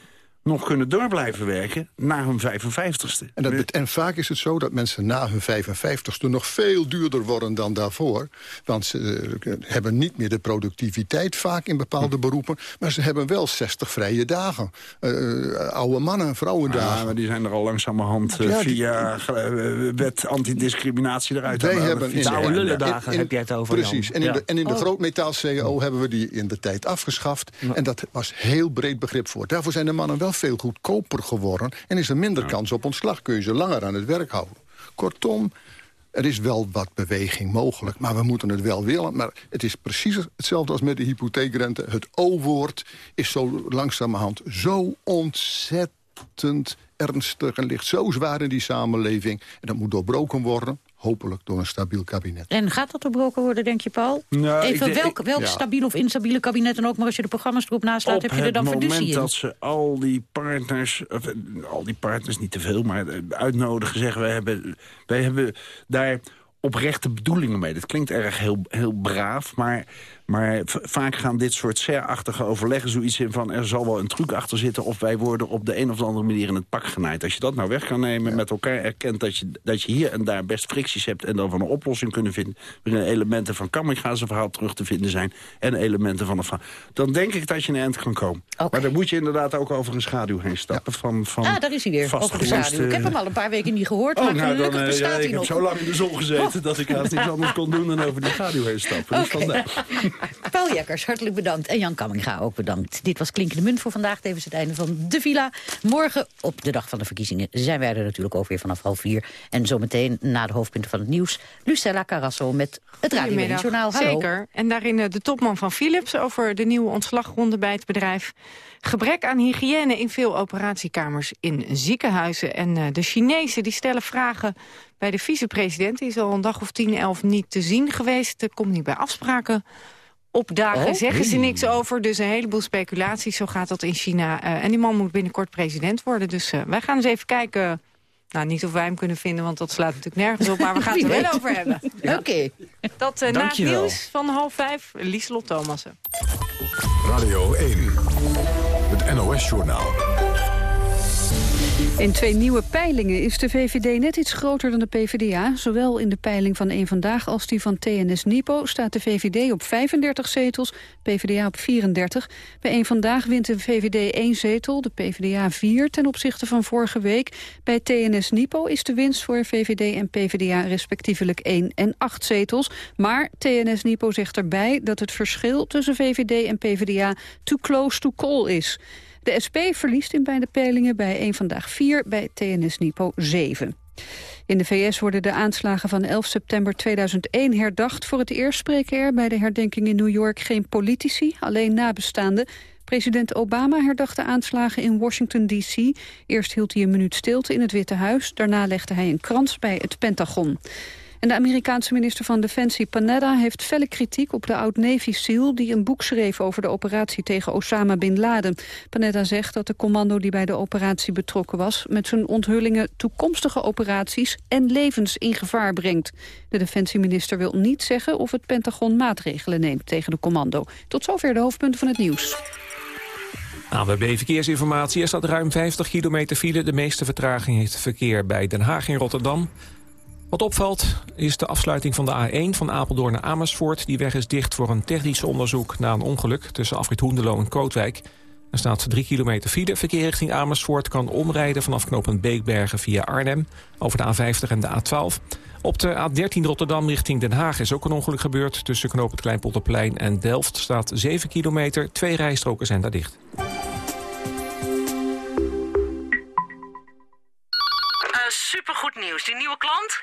S18: nog kunnen door blijven werken na hun 55ste.
S17: En, dat en vaak is het zo dat mensen na hun 55ste nog veel duurder worden dan daarvoor. Want ze eh, hebben niet meer de productiviteit vaak in bepaalde beroepen. Maar ze hebben wel 60 vrije dagen. Eh, oude mannen, vrouwendagen.
S18: Ja, maar die zijn er al langzamerhand
S17: Ja, die-
S18: via wet antidiscriminatie eruit.
S17: Wij
S18: de
S17: hebben
S16: oude lullendagen
S17: in-
S16: heb jij het over,
S17: Precies. En in
S16: Ja.
S17: de, en in de
S16: Oh.
S17: grootmetaal-CAO hebben we die in de tijd afgeschaft. En dat was heel breed begrip voor. Daarvoor zijn de mannen wel veel goedkoper geworden. En is er minder kans op ontslag. Kun je ze langer aan het werk houden. Kortom, er is wel wat beweging mogelijk. Maar we moeten het wel willen. Maar het is precies hetzelfde als met de hypotheekrente. Het O-woord is zo langzamerhand zo ontzettend ernstig... en ligt zo zwaar in die samenleving. En dat moet doorbroken worden. Hopelijk door een stabiel kabinet.
S14: En gaat dat doorbroken worden, denk je, Paul?
S18: Nou, ik
S14: Even
S18: denk-
S14: welk,
S18: ik-
S14: welk
S18: ja.
S14: stabiel of instabiele kabinet dan ook... maar als je de programma's erop naast laat,
S18: op
S14: heb je er
S18: het
S14: dan
S18: moment
S14: verduzie in.
S18: dat ze al die partners, of, eh, al die partners niet te veel, maar eh, uitnodigen, zeggen wij hebben, wij hebben daar oprechte bedoelingen mee. Dat klinkt erg heel, heel braaf, maar, Maar vaak gaan dit soort SER-achtige overleggen zoiets in van... er zal wel een truc achter zitten of wij worden op de een of andere manier in het pak genaaid. Als je dat nou weg kan nemen, met elkaar erkent dat je, dat je hier en daar best fricties hebt... en dan van een oplossing kunnen vinden... waarin elementen van Kamikaze verhaal terug te vinden zijn... en elementen van een verhaal. Dan denk ik dat je een eind kan komen. Maar dan moet je inderdaad ook over een schaduw heen stappen. Van, van
S14: ah, daar is hij weer, over de schaduw. Ik heb hem al een paar weken niet gehoord,
S18: oh,
S14: maar
S18: nou,
S14: gelukkig
S18: dan, uh,
S14: bestaat
S18: ja,
S14: hij
S18: Ik
S14: nog.
S18: heb zo lang in de zon gezeten
S14: Oh.
S18: dat ik haast niks anders kon doen... dan over die schaduw heen stappen. Dus vandaar.
S14: Paul Jekkers, hartelijk bedankt. En Jan Kamminga ook bedankt. Dit was Klinkende Munt voor vandaag. Tevens het einde van de villa. Morgen, op de dag van de verkiezingen, zijn wij er natuurlijk ook weer vanaf half vier. En zometeen, na de hoofdpunten van het nieuws... Lucella Carrasso met het Radio 1
S19: Goedemiddag.
S14: Journaal. Hallo.
S19: Zeker. En daarin eh, de topman van Philips over de nieuwe ontslagronde bij het bedrijf. Gebrek aan hygiëne in veel operatiekamers in ziekenhuizen. En eh, de Chinezen die stellen vragen bij de vicepresident. Die is al een dag of tien, elf niet te zien geweest. Er komt niet bij afspraken opdagen.
S14: Oh.
S19: Zeggen ze niks over. Dus een heleboel speculaties. Zo gaat dat in China. Eh, en die man moet binnenkort president worden. Dus eh, wij gaan eens even kijken... Nou, niet of wij hem kunnen vinden, want dat slaat natuurlijk nergens op. Maar we gaan het er wel over hebben. <laughs>
S14: Oké.
S19: Dat eh, na het nieuws van half vijf, Lieselot Thomassen.
S1: Radio 1. Het NOS-journaal.
S2: In twee nieuwe peilingen is de VVD net iets groter dan de PvdA. Zowel in de peiling van Eén Vandaag als die van TNS Nipo... staat de VVD op 35 zetels, PvdA op 34. Bij Eén Vandaag wint de VVD één zetel, de PvdA vier... ten opzichte van vorige week. Bij TNS Nipo is de winst voor VVD en PvdA respectievelijk 1 en 8 zetels. Maar TNS Nipo zegt erbij dat het verschil tussen VVD en PvdA... too close to call is. De SP verliest in beide peilingen bij één Vandaag 4, bij TNS Nipo 7. In de VS worden de aanslagen van 11 september 2001 herdacht. Voor het eerst spreken er bij de herdenking in New York geen politici, alleen nabestaanden. President Obama herdacht de aanslagen in Washington D.C. Eerst hield hij een minuut stilte in het Witte Huis. Daarna legde hij een krans bij het Pentagon. En de Amerikaanse minister van Defensie Panetta heeft felle kritiek op de oud-Navy SEAL die een boek schreef over de operatie tegen Osama Bin Laden. Panetta zegt dat de commando die bij de operatie betrokken was met zijn onthullingen toekomstige operaties en levens in gevaar brengt. De defensieminister wil niet zeggen of het Pentagon maatregelen neemt tegen de commando. Tot zover de hoofdpunten van het nieuws.
S5: AWB Verkeersinformatie. Er staat ruim 50 kilometer file. De meeste vertraging heeft het verkeer bij Den Haag in Rotterdam. Wat opvalt is de afsluiting van de A1 van Apeldoorn naar Amersfoort. Die weg is dicht voor een technisch onderzoek na een ongeluk... tussen Afrit Hoenderloo en Kootwijk. Er staat 3 kilometer file. Verkeer richting Amersfoort kan omrijden vanaf knooppunt Beekbergen via Arnhem... over de A50 en de A12. Op de A13 Rotterdam richting Den Haag is ook een ongeluk gebeurd. Tussen knooppunt Kleinpolderplein en Delft staat 7 kilometer. Twee rijstroken zijn daar dicht.
S20: Eh, supergoed nieuws. Die nieuwe klant?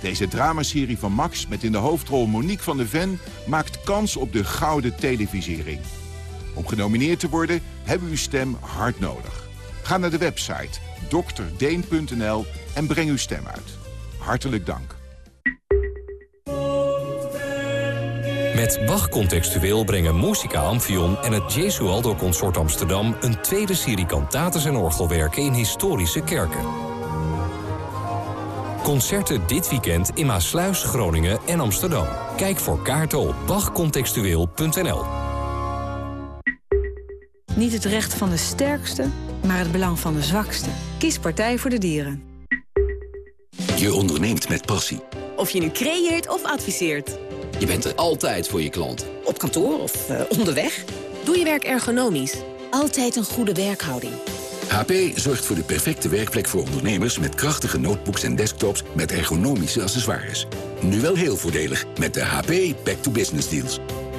S21: Deze dramaserie van Max met in de hoofdrol Monique van der Ven... maakt kans op de gouden televisiering. Om genomineerd te worden hebben we uw stem hard nodig. Ga naar de website drdeen.nl en breng uw stem uit. Hartelijk dank.
S22: Met Bach Contextueel brengen Musica Amphion en het Jesualdo Consort Amsterdam... een tweede serie kantates en orgelwerken in historische kerken. Concerten dit weekend in Maasluis, Groningen en Amsterdam. Kijk voor kaarten op bachcontextueel.nl.
S7: Niet het recht van de sterkste, maar het belang van de zwakste. Kies Partij voor de Dieren.
S23: Je onderneemt met passie.
S24: Of je nu creëert of adviseert.
S23: Je bent er altijd voor je klant.
S24: Op kantoor of eh, onderweg. Doe je werk ergonomisch. Altijd een goede werkhouding.
S23: HP zorgt voor de perfecte werkplek voor ondernemers... met krachtige notebooks en desktops met ergonomische accessoires. Nu wel heel voordelig met de HP Back to Business Deals.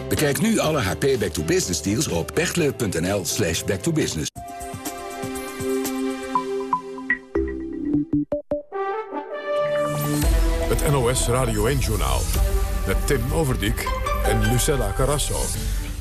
S23: Bekijk nu alle HP Back to Business deals op pechtle.nl slash backtobusiness.
S1: Het NOS Radio 1-journaal met Tim Overdijk en Lucella Carrasso.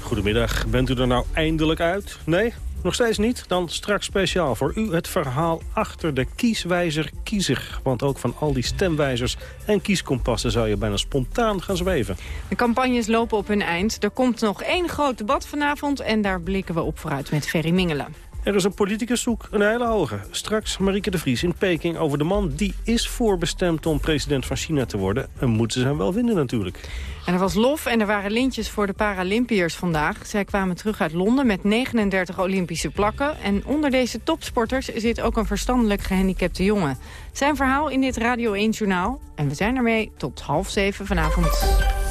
S25: Goedemiddag, bent u er nou eindelijk uit? Nee? Nog steeds niet? Dan straks speciaal voor u het verhaal achter de kieswijzer-kiezer. Want ook van al die stemwijzers en kieskompassen zou je bijna spontaan gaan zweven.
S19: De campagnes lopen op hun eind. Er komt nog één groot debat vanavond en daar blikken we op vooruit met Ferry Mingelen.
S25: Er is een politicus zoek, een hele hoge. Straks Marieke de Vries in Peking over de man die is voorbestemd om president van China te worden. En moeten ze hem wel vinden natuurlijk.
S19: En er was lof en er waren lintjes voor de Paralympiërs vandaag. Zij kwamen terug uit Londen met 39 Olympische plakken. En onder deze topsporters zit ook een verstandelijk gehandicapte jongen. Zijn verhaal in dit Radio 1-journaal. En we zijn ermee tot half zeven vanavond.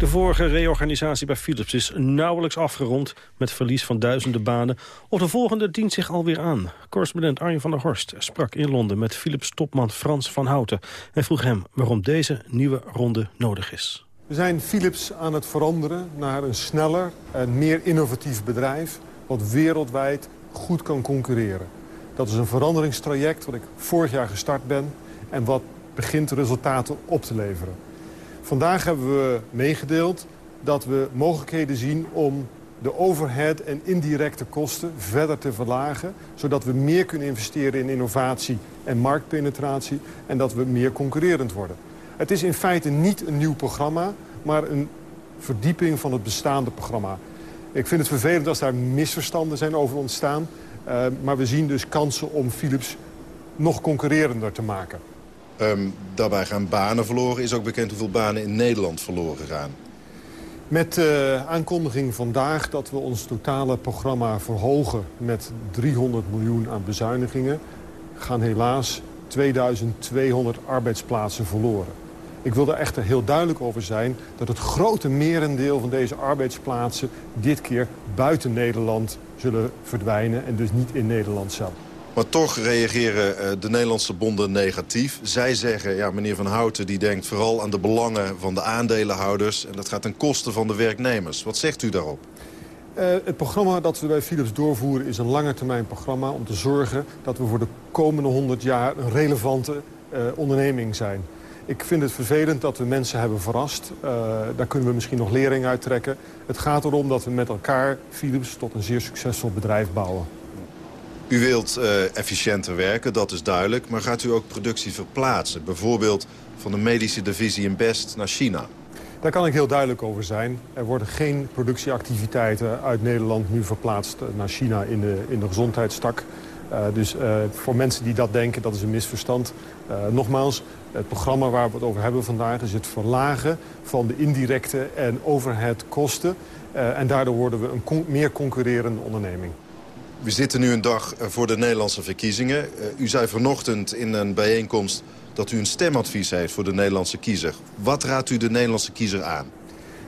S25: De vorige reorganisatie bij Philips is nauwelijks afgerond... met verlies van duizenden banen. Of de volgende dient zich alweer aan. Correspondent Arjen van der Horst sprak in Londen met Philips-topman Frans van Houten... en vroeg hem waarom deze nieuwe ronde nodig is.
S26: We zijn Philips aan het veranderen naar een sneller en meer innovatief bedrijf... wat wereldwijd goed kan concurreren. Dat is een veranderingstraject wat ik vorig jaar gestart ben... en wat begint resultaten op te leveren. Vandaag hebben we meegedeeld dat we mogelijkheden zien om de overhead en indirecte kosten verder te verlagen... zodat we meer kunnen investeren in innovatie en marktpenetratie... en dat we meer concurrerend worden. Het is in feite niet een nieuw programma, maar een verdieping van het bestaande programma. Ik vind het vervelend als daar misverstanden zijn over ontstaan... Uh, maar we zien dus kansen om Philips nog concurrerender te maken.
S27: Um, daarbij gaan banen verloren. Is ook bekend hoeveel banen in Nederland verloren gaan.
S26: Met de uh, aankondiging vandaag dat we ons totale programma verhogen... met 300 miljoen aan bezuinigingen... gaan helaas 2200 arbeidsplaatsen verloren. Ik wil er echter heel duidelijk over zijn... dat het grote merendeel van deze arbeidsplaatsen... dit keer buiten Nederland zullen verdwijnen en dus niet in Nederland zelf.
S27: Maar toch reageren uh, de Nederlandse bonden negatief. Zij zeggen, ja, meneer Van Houten die denkt vooral aan de belangen van de aandelenhouders... en dat gaat ten koste van de werknemers. Wat zegt u daarop?
S26: Uh, het programma dat we bij Philips doorvoeren is een langetermijn programma... om te zorgen dat we voor de komende 100 jaar een relevante uh, onderneming zijn. Ik vind het vervelend dat we mensen hebben verrast. daar kunnen we misschien nog lering uit trekken. Het gaat erom dat we met elkaar Philips tot een zeer succesvol bedrijf bouwen.
S27: U wilt uh, efficiënter werken, dat is duidelijk. Maar gaat u ook productie verplaatsen? Bijvoorbeeld van de medische divisie in Best naar China?
S26: Daar kan ik heel duidelijk over zijn. Er worden geen productieactiviteiten uit Nederland nu verplaatst naar China in de, in de gezondheidstak. Uh, dus voor mensen die dat denken, dat is een misverstand. Nogmaals, het programma waar we het over hebben vandaag... is het verlagen van de indirecte en overheadkosten. en daardoor worden we een meer concurrerende onderneming.
S27: We zitten nu een dag eh, voor de Nederlandse verkiezingen. Uh, u zei vanochtend in een bijeenkomst dat u een stemadvies heeft voor de Nederlandse kiezer. Wat raadt u de Nederlandse kiezer aan?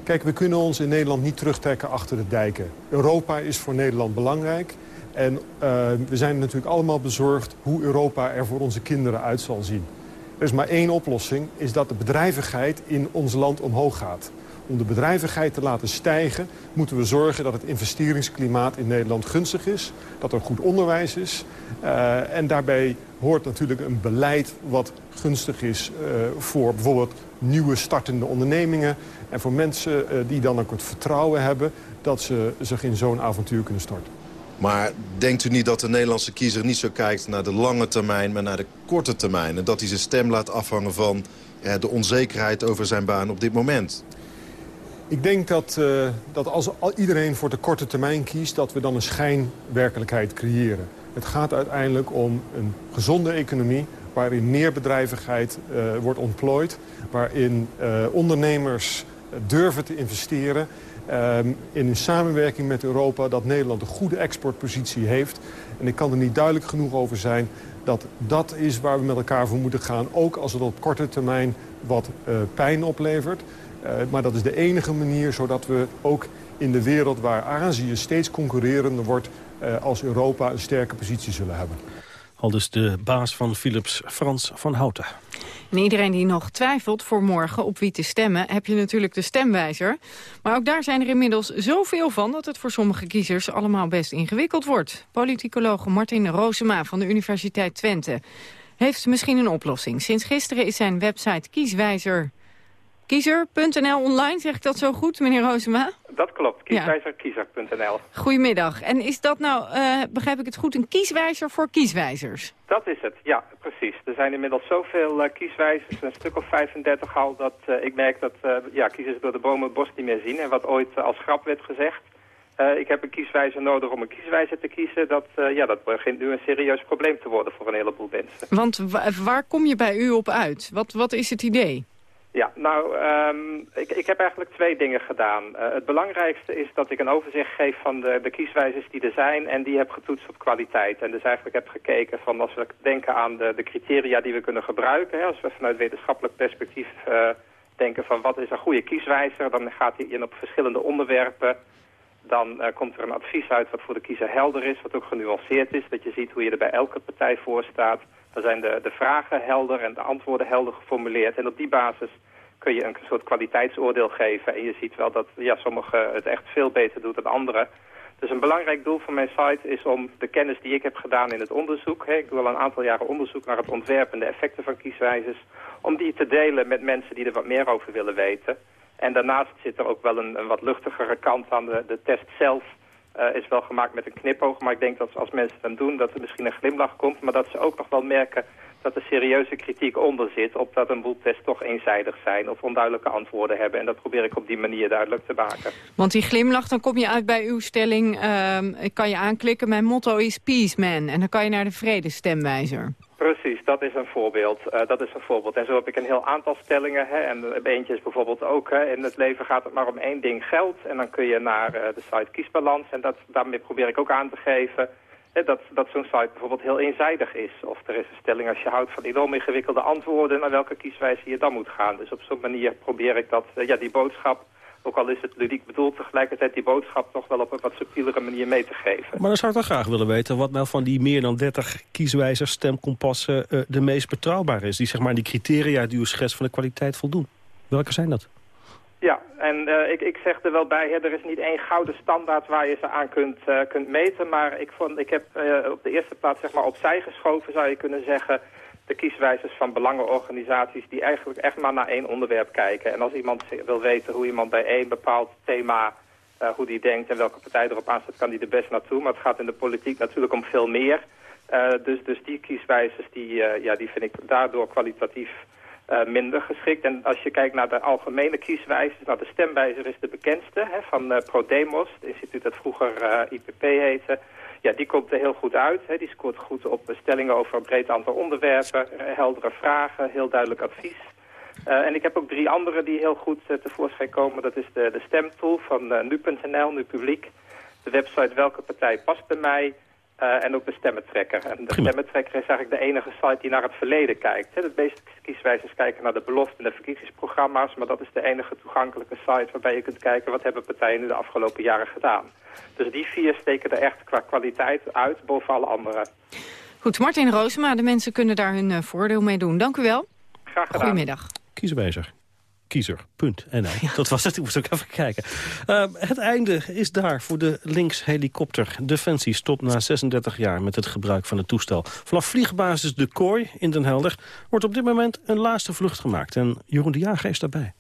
S26: Kijk, we kunnen ons in Nederland niet terugtrekken achter de dijken. Europa is voor Nederland belangrijk. En uh, we zijn natuurlijk allemaal bezorgd hoe Europa er voor onze kinderen uit zal zien. Er is maar één oplossing, is dat de bedrijvigheid in ons land omhoog gaat. Om de bedrijvigheid te laten stijgen moeten we zorgen dat het investeringsklimaat in Nederland gunstig is. Dat er goed onderwijs is. Uh, en daarbij hoort natuurlijk een beleid wat gunstig is uh, voor bijvoorbeeld nieuwe startende ondernemingen. En voor mensen uh, die dan ook het vertrouwen hebben dat ze zich in zo'n avontuur kunnen storten.
S27: Maar denkt u niet dat de Nederlandse kiezer niet zo kijkt naar de lange termijn... maar naar de korte termijn? En dat hij zijn stem laat afhangen van de onzekerheid over zijn baan op dit moment?
S26: Ik denk dat, uh, dat als iedereen voor de korte termijn kiest... dat we dan een schijnwerkelijkheid creëren. Het gaat uiteindelijk om een gezonde economie... waarin meer bedrijvigheid uh, wordt ontplooid. Waarin uh, ondernemers durven te investeren. in een samenwerking met Europa dat Nederland een goede exportpositie heeft. En ik kan er niet duidelijk genoeg over zijn dat dat is waar we met elkaar voor moeten gaan. Ook als het op korte termijn wat pijn oplevert. Uh, maar dat is de enige manier zodat we ook in de wereld waar Azië steeds concurrerender wordt... als Europa een sterke positie zullen hebben.
S25: Al dus de baas van Philips, Frans van Houten.
S19: En iedereen die nog twijfelt voor morgen op wie te stemmen... heb je natuurlijk de stemwijzer. Maar ook daar zijn er inmiddels zoveel van... dat het voor sommige kiezers allemaal best ingewikkeld wordt. Politicoloog Martin Roosema van de Universiteit Twente... heeft misschien een oplossing. Sinds gisteren is zijn website Kieswijzer Kiezer.nl online, zeg ik dat zo goed, meneer Roosema?
S28: Dat klopt, kieswijzerkiezer.nl.
S19: Goedemiddag. En is dat nou, uh, begrijp ik het goed, een kieswijzer voor kieswijzers?
S28: Dat is het, ja, precies. Er zijn inmiddels zoveel uh, kieswijzers, een stuk of 35 al, dat uh, ik merk dat ja, kiezers door de bomen het bos niet meer zien. En wat ooit als grap werd gezegd, ik heb een kieswijzer nodig om een kieswijzer te kiezen. Dat, ja, dat begint nu een serieus probleem te worden voor een heleboel mensen.
S19: Want waar kom je bij u op uit? Wat, wat is het idee?
S28: Ja, nou, um, ik, ik heb eigenlijk twee dingen gedaan. Uh, het belangrijkste is dat ik een overzicht geef van de, de kieswijzers die er zijn... en die heb getoetst op kwaliteit. En dus eigenlijk heb gekeken van als we denken aan de, de criteria die we kunnen gebruiken... Hè, als we vanuit wetenschappelijk perspectief uh, denken van wat is een goede kieswijzer... dan gaat hij in op verschillende onderwerpen... Dan uh, komt er een advies uit wat voor de kiezer helder is, wat ook genuanceerd is. Dat je ziet hoe je er bij elke partij voor staat. Dan zijn de, de vragen helder en de antwoorden helder geformuleerd. En op die basis kun je een soort kwaliteitsoordeel geven. En je ziet wel dat ja, sommigen het echt veel beter doen dan anderen. Dus een belangrijk doel van mijn site is om de kennis die ik heb gedaan in het onderzoek... Hè, ik doe al een aantal jaren onderzoek naar het ontwerp en de effecten van kieswijzers... om die te delen met mensen die er wat meer over willen weten. En daarnaast zit er ook wel een, een wat luchtigere kant aan de, de test zelf... Uh, is wel gemaakt met een knipoog, maar ik denk dat als mensen het doen... dat er misschien een glimlach komt, maar dat ze ook nog wel merken dat er serieuze kritiek onder zit... op dat een boel tests toch eenzijdig zijn of onduidelijke antwoorden hebben. En dat probeer ik op die manier duidelijk te maken.
S19: Want die glimlach, dan kom je uit bij uw stelling... Uh, ik kan je aanklikken, mijn motto is Peace Man. En dan kan je naar de vredestemwijzer.
S28: Precies, dat is een voorbeeld. Uh, dat is een voorbeeld. En zo heb ik een heel aantal stellingen. Hè. En eentje is bijvoorbeeld ook, hè, in het leven gaat het maar om één ding geld. En dan kun je naar uh, de site Kiesbalans. En dat, daarmee probeer ik ook aan te geven dat, dat zo'n site bijvoorbeeld heel eenzijdig is. Of er is een stelling als je houdt van enorm ingewikkelde antwoorden... naar welke kieswijze je dan moet gaan. Dus op zo'n manier probeer ik dat, ja, die boodschap... ook al is het ludiek bedoeld, tegelijkertijd die boodschap... toch wel op een wat subtielere manier mee te geven.
S25: Maar dan zou ik toch graag willen weten... wat nou van die meer dan 30 kieswijzers, stemkompassen... Uh, de meest betrouwbaar is. Die zeg maar die criteria die u schetst van de kwaliteit voldoen. Welke zijn dat?
S28: Ja, en uh, ik, ik zeg er wel bij, hè, er is niet één gouden standaard waar je ze aan kunt, uh, kunt meten. Maar ik, vond, ik heb op de eerste plaats zeg maar, opzij geschoven, zou je kunnen zeggen... kieswijzers van belangenorganisaties die eigenlijk echt maar naar één onderwerp kijken. En als iemand wil weten hoe iemand bij één bepaald thema... hoe die denkt en welke partij erop aanstaat, kan die er best naartoe. Maar het gaat in de politiek natuurlijk om veel meer. dus, dus die kieswijzers, die, ja, die vind ik daardoor kwalitatief minder geschikt. En als je kijkt naar de algemene kieswijzers, nou de stemwijzer is de bekendste hè, van ProDemos, het instituut dat vroeger IPP heette. Ja, die komt er heel goed uit. Hè. Die scoort goed op stellingen over een breed aantal onderwerpen, heldere vragen, heel duidelijk advies. en ik heb ook drie andere die heel goed tevoorschijn komen. Dat is de, de stemtool van nu.nl, nu publiek. De website Welke Partij Past bij mij. Uh, en ook de stemmentrekker. En de stemmentrekker is eigenlijk de enige site die naar het verleden kijkt. De meeste kieswijzers kijken naar de belofte en de verkiezingsprogramma's... maar dat is de enige toegankelijke site waarbij je kunt kijken... wat hebben partijen nu de afgelopen jaren gedaan. Dus die vier steken er echt qua kwaliteit uit boven alle andere.
S19: Goed, Martin Roosema, de mensen kunnen daar hun uh, voordeel mee doen. Dank u wel.
S28: Graag gedaan.
S19: Goedemiddag.
S25: Kieswijzer kiezer.nl. Dat was het, ik moest ook even kijken. Uh, het einde is daar voor de links-helikopter. Defensie stopt na 36 jaar met het gebruik van het toestel. Vanaf vliegbasis De Kooi in Den Helder wordt op dit moment een laatste vlucht gemaakt. En Jeroen de Jager is daarbij.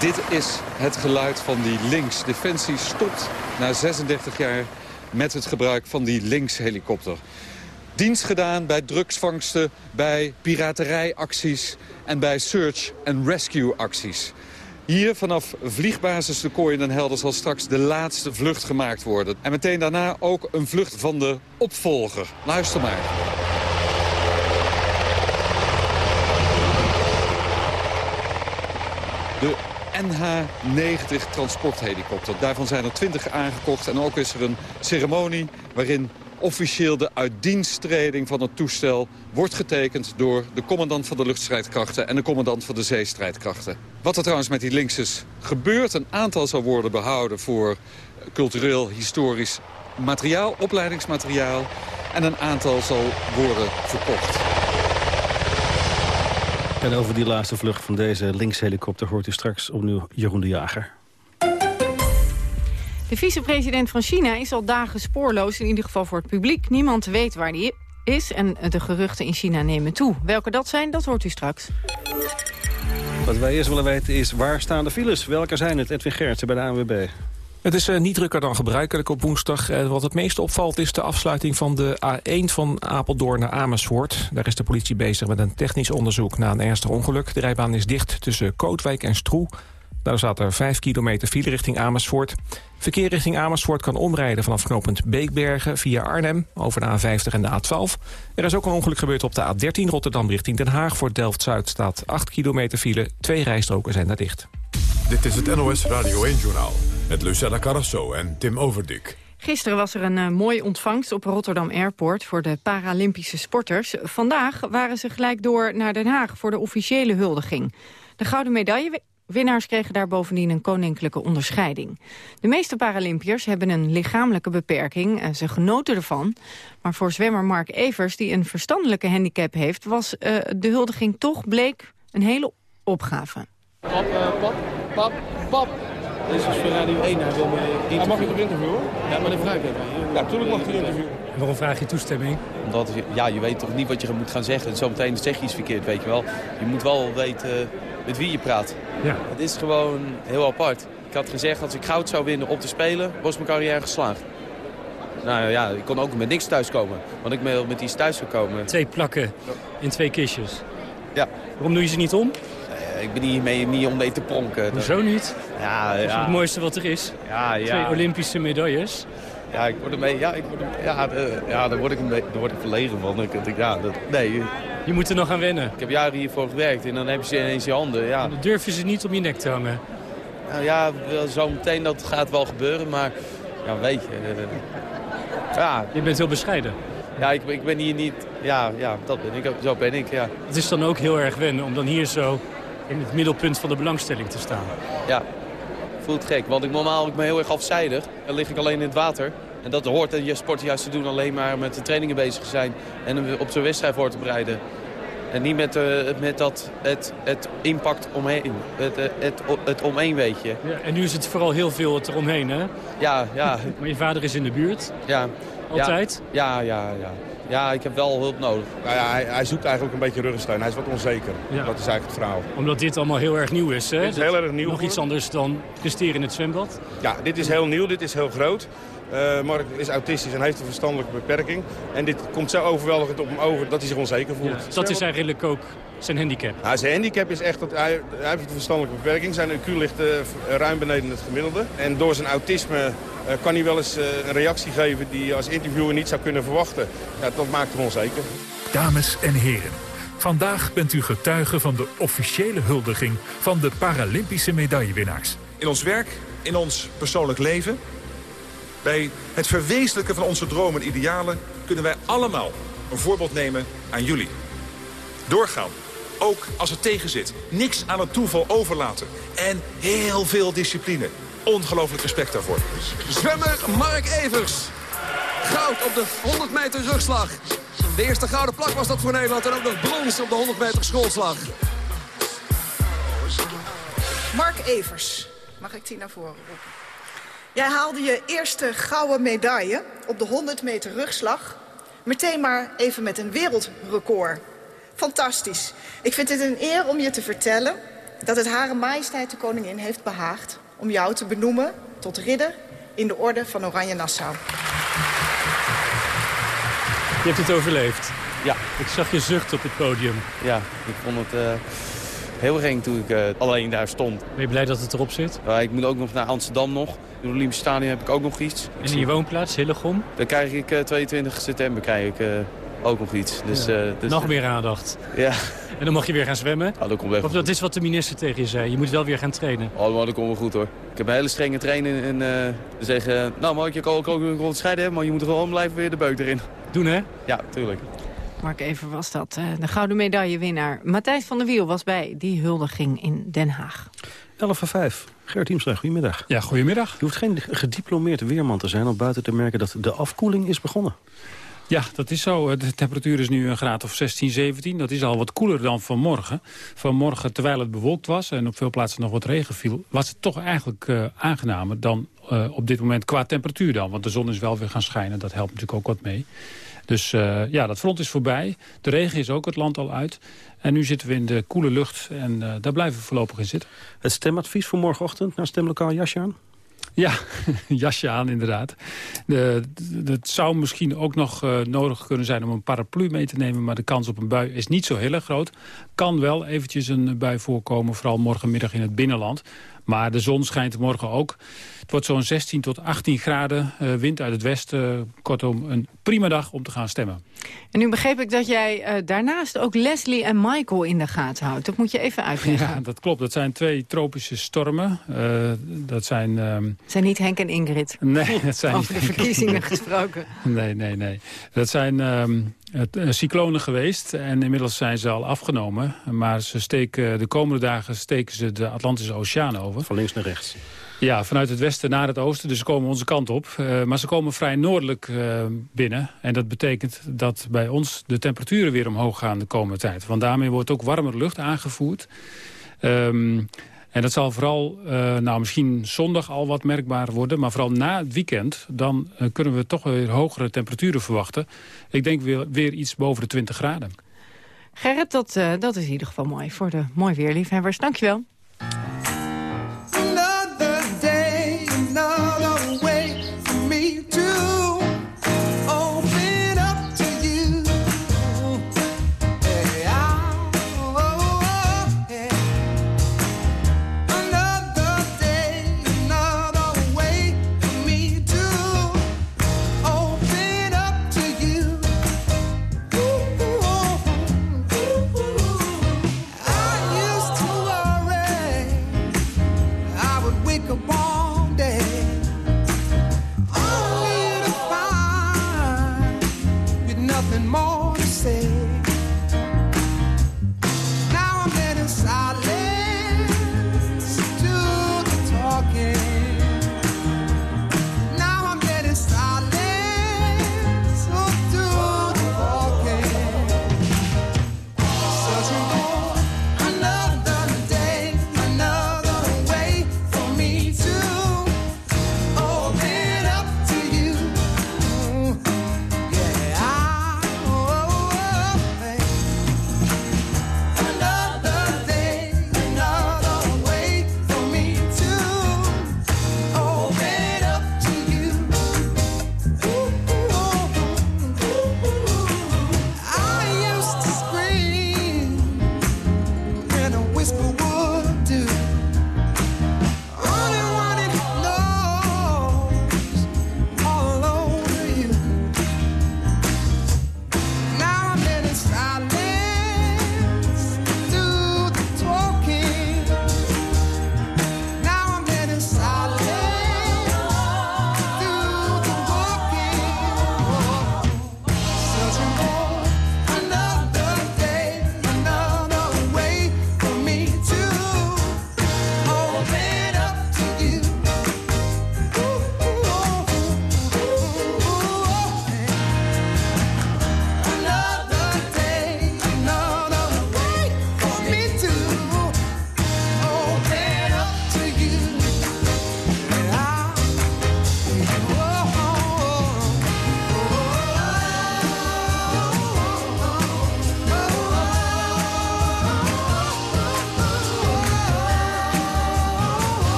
S29: Dit is het geluid van die links. Defensie stopt na 36 jaar met het gebruik van die links-helikopter. Dienst gedaan bij drugsvangsten, bij piraterijacties en bij search- en rescue-acties. Hier vanaf vliegbasis de Kooi in Den Helder zal straks de laatste vlucht gemaakt worden. En meteen daarna ook een vlucht van de opvolger. Luister maar. De NH-90 transporthelikopter. Daarvan zijn er 20 aangekocht en ook is er een ceremonie waarin officieel de uitdiensttreding van het toestel wordt getekend door de commandant van de luchtstrijdkrachten en de commandant van de zeestrijdkrachten. Wat er trouwens met die links is gebeurd, een aantal zal worden behouden voor cultureel, historisch materiaal, opleidingsmateriaal. En een aantal zal worden verkocht.
S25: En over die laatste vlucht van deze linkshelikopter hoort u straks opnieuw Jeroen de Jager.
S19: De vicepresident van China is al dagen spoorloos, in ieder geval voor het publiek. Niemand weet waar hij is en de geruchten in China nemen toe. Welke dat zijn, dat hoort u straks.
S25: Wat wij eerst willen weten is, waar staan de files? Welke zijn het? Edwin Gertsen bij de ANWB.
S5: Het is uh, niet drukker dan gebruikelijk op woensdag. Uh, wat het meest opvalt is de afsluiting van de A1 van Apeldoorn naar Amersfoort. Daar is de politie bezig met een technisch onderzoek na een ernstig ongeluk. De rijbaan is dicht tussen Kootwijk en Stroe. Daar staat er 5 kilometer file richting Amersfoort. Verkeer richting Amersfoort kan omrijden vanaf knooppunt Beekbergen via Arnhem over de A50 en de A12. Er is ook een ongeluk gebeurd op de A13 Rotterdam richting Den Haag. Voor Delft-Zuid staat 8 kilometer file. Twee rijstroken zijn daar dicht.
S1: Dit is het NOS Radio 1-journaal met Lucella Carrasso en Tim Overdik.
S19: Gisteren was er een uh, mooie ontvangst op Rotterdam Airport voor de Paralympische sporters. Vandaag waren ze gelijk door naar Den Haag voor de officiële huldiging. De gouden medaille Winnaars kregen daar bovendien een koninklijke onderscheiding. De meeste Paralympiërs hebben een lichamelijke beperking. en Ze genoten ervan. Maar voor zwemmer Mark Evers, die een verstandelijke handicap heeft... was uh, de huldiging toch bleek een hele opgave.
S30: Pap, uh, pap, pap, pap. Dit is voor Radio 1. Hij wil me interviewen. mag je toch interviewen? Ja, maar dan vraag ik even. Ja, natuurlijk mag hij interviewen.
S31: Waarom vraag je toestemming?
S30: Omdat ja, je weet toch niet wat je moet gaan zeggen. Zometeen zeg je iets verkeerd, weet je wel. Je moet wel weten met wie je praat. Ja. Het is gewoon heel apart. Ik had gezegd, als ik goud zou winnen op te spelen, was mijn carrière geslaagd. Nou ja, ik kon ook met niks thuiskomen. Want ik ben met iets thuis gekomen.
S31: Twee plakken in twee kistjes.
S30: Ja.
S31: Waarom doe je ze niet om?
S30: Nee, ik ben hier mee, niet om mee te pronken.
S31: Hoezo niet?
S30: Ja,
S31: dat is
S30: ja.
S31: het mooiste wat er is.
S30: Ja, ja.
S31: Twee Olympische medailles.
S30: Ja, ik word ermee, ja, ik word er, ja, de, ja daar, word ik, mee, daar word ik verlegen van. Ik, ik, ja, dat, nee.
S31: Je moet er nog aan wennen.
S30: Ik heb jaren hiervoor gewerkt en dan heb je ze ineens je handen. Ja.
S31: Dan durf je ze niet om je nek te hangen.
S30: Nou ja, zo meteen dat gaat wel gebeuren, maar ja, weet je. ja.
S31: Je bent heel bescheiden.
S30: Ja, ik, ik ben hier niet... Ja, ja, dat ben ik. Zo ben ik, ja.
S31: Het is dan ook heel erg wennen om dan hier zo in het middelpunt van de belangstelling te staan.
S30: Ja, voelt gek. Want ik, normaal ik ben heel erg afzijdig. Dan lig ik alleen in het water. En dat hoort je sport juist te doen alleen maar met de trainingen bezig zijn. En op zo'n wedstrijd voor te bereiden. En niet met, uh, met dat, het, het impact omheen. Het, het, het, het omheen, weet je.
S31: Ja, en nu is het vooral heel veel het eromheen, hè?
S30: Ja, ja. <laughs>
S31: maar je vader is in de buurt?
S30: Ja.
S31: Altijd?
S30: Ja, ja, ja. Ja, ik heb wel hulp nodig.
S32: Nou ja, hij, hij, zoekt eigenlijk een beetje ruggensteun. Hij is wat onzeker. Ja. Dat is eigenlijk het verhaal.
S31: Omdat dit allemaal heel erg nieuw is, hè?
S32: Dit is heel erg nieuw.
S31: Nog iets anders dan presteren in het zwembad?
S32: Ja, dit is heel nieuw. Dit is heel groot. Uh, Mark is autistisch en heeft een verstandelijke beperking. En dit komt zo overweldigend op hem over dat hij zich onzeker voelt.
S31: Ja, dat is eigenlijk ook zijn handicap?
S32: Nou, zijn handicap is echt dat hij, hij heeft een verstandelijke beperking. Zijn IQ ligt uh, ruim beneden het gemiddelde. En door zijn autisme uh, kan hij wel eens een reactie geven die je als interviewer niet zou kunnen verwachten. Ja, dat maakt hem onzeker.
S33: Dames en heren. Vandaag bent u getuige van de officiële huldiging van de Paralympische medaillewinnaars.
S34: In ons werk, in ons persoonlijk leven, bij het verwezenlijken van onze dromen en idealen... kunnen wij allemaal een voorbeeld nemen aan jullie. Doorgaan, ook als het tegenzit. Niks aan het toeval overlaten. En heel veel discipline. Ongelooflijk respect daarvoor.
S35: Zwemmer Mark Evers. Goud op de 100 meter rugslag. De eerste gouden plak was dat voor Nederland. En ook nog brons op de 100 meter schoolslag.
S36: Mark Evers. Mag ik die naar voren roepen? Jij haalde je eerste gouden medaille op de 100 meter rugslag. Meteen maar even met een wereldrecord. Fantastisch. Ik vind het een eer om je te vertellen dat het Hare Majesteit de Koningin heeft behaagd... om jou te benoemen tot ridder in de orde van Oranje Nassau.
S31: Je hebt het overleefd.
S30: Ja.
S31: Ik zag je zucht op het podium.
S30: Ja, ik vond het uh, heel eng toen ik uh, alleen daar stond.
S31: Ben je blij dat het erop zit?
S30: Uh, ik moet ook nog naar Amsterdam nog. In het Olympisch Stadion heb ik ook nog iets.
S31: En in je woonplaats, Hillegom?
S30: Dan krijg ik 22 september krijg ik, ook nog iets. Dus,
S31: ja. dus... Nog meer aandacht.
S30: Ja.
S31: En dan mag je weer gaan zwemmen?
S30: Oh, dat komt even
S31: of dat is wat de minister tegen je zei. Je moet wel weer gaan trainen.
S30: Oh, maar dat komt wel goed hoor. Ik heb een hele strenge trainer en uh, zeggen... Nou, Mark, je kan ook een onderscheiden hebben, maar je moet er gewoon blijven weer de beuk erin.
S31: Doen hè?
S30: Ja, tuurlijk.
S19: Mark Even was dat. De gouden medaillewinnaar Matthijs van der Wiel was bij die huldiging in Den Haag.
S25: 11 voor 5. Gert Hiemstra, goedemiddag.
S37: Ja, goedemiddag.
S25: Je hoeft geen gediplomeerd weerman te zijn om buiten te merken dat de afkoeling is begonnen.
S37: Ja, dat is zo. De temperatuur is nu een graad of 16, 17. Dat is al wat koeler dan vanmorgen. Vanmorgen, terwijl het bewolkt was en op veel plaatsen nog wat regen viel... was het toch eigenlijk uh, aangenamer dan uh, op dit moment qua temperatuur dan. Want de zon is wel weer gaan schijnen, dat helpt natuurlijk ook wat mee. Dus uh, ja, dat front is voorbij. De regen is ook het land al uit. En nu zitten we in de koele lucht en daar blijven we voorlopig in zitten.
S25: Het stemadvies voor morgenochtend naar stemlokaal jasje aan? <laughs>
S37: Ja, <laughs> jasje aan inderdaad. De, het zou misschien ook nog uh, nodig kunnen zijn om een paraplu mee te nemen... maar de kans op een bui is niet zo heel erg groot. Kan wel eventjes een bui voorkomen, vooral morgenmiddag in het binnenland. Maar de zon schijnt morgen ook. Het wordt zo'n 16 tot 18 graden, uh, wind uit het westen. kortom, een prima dag om te gaan stemmen.
S38: En nu begreep ik dat jij uh, daarnaast ook Leslie en Michael in de gaten houdt. Dat moet je even uitleggen.
S37: Ja, dat klopt. Dat zijn twee tropische stormen. Uh, dat zijn... Um...
S38: zijn niet Henk en Ingrid?
S37: Nee, dat zijn
S38: Over de verkiezingen gesproken.
S37: Nee, nee, nee. Dat zijn... Um, het, uh, cyclonen geweest en inmiddels zijn ze al afgenomen. Maar ze steken, de komende dagen steken ze de Atlantische Oceaan over.
S25: Van links naar rechts.
S37: Ja, vanuit het westen naar het oosten, dus ze komen onze kant op. Uh, maar ze komen vrij noordelijk uh, binnen. En dat betekent dat bij ons de temperaturen weer omhoog gaan de komende tijd. Want daarmee wordt ook warmer lucht aangevoerd. Um, en dat zal vooral, uh, nou misschien zondag al wat merkbaar worden... maar vooral na het weekend, dan kunnen we toch weer hogere temperaturen verwachten. Ik denk weer, weer iets boven de 20 graden.
S38: Gerrit, dat, dat is in ieder geval mooi voor de mooi weerliefhebbers. Dankjewel.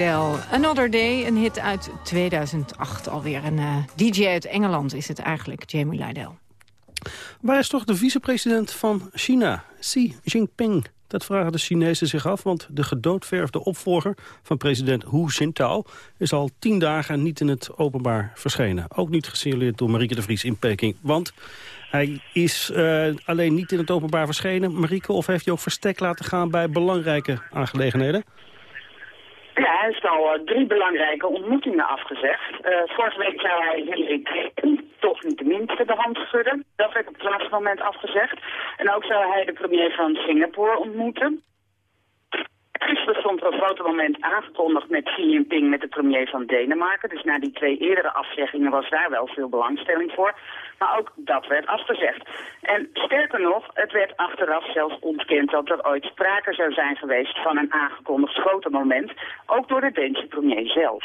S38: Another Day, een hit uit 2008 alweer. Een uh, DJ uit Engeland is het eigenlijk, Jamie Lydell.
S25: Waar is toch de vicepresident van China, Xi Jinping, Dat vragen de Chinezen zich af, want de gedoodverfde opvolger van president Hu Jintao is al tien dagen niet in het openbaar verschenen. Ook niet gesignaleerd door Marieke de Vries in Peking, want hij is uh, alleen niet in het openbaar verschenen, Marieke, of heeft hij ook verstek laten gaan bij belangrijke aangelegenheden?
S39: Ja, hij heeft al uh, drie belangrijke ontmoetingen afgezegd. Uh, vorige week zou hij Hillary Clinton toch niet de minste de hand schudden. Dat werd op het laatste moment afgezegd. En ook zou hij de premier van Singapore ontmoeten. Gisteren stond er een fotomoment aangekondigd met Xi Jinping met de premier van Denemarken. Dus na die twee eerdere afzeggingen was daar wel veel belangstelling voor. Maar ook dat werd afgezegd. En sterker nog, het werd achteraf zelfs ontkend dat er ooit sprake zou zijn geweest van een aangekondigd fotomoment. Ook door de Deense premier zelf.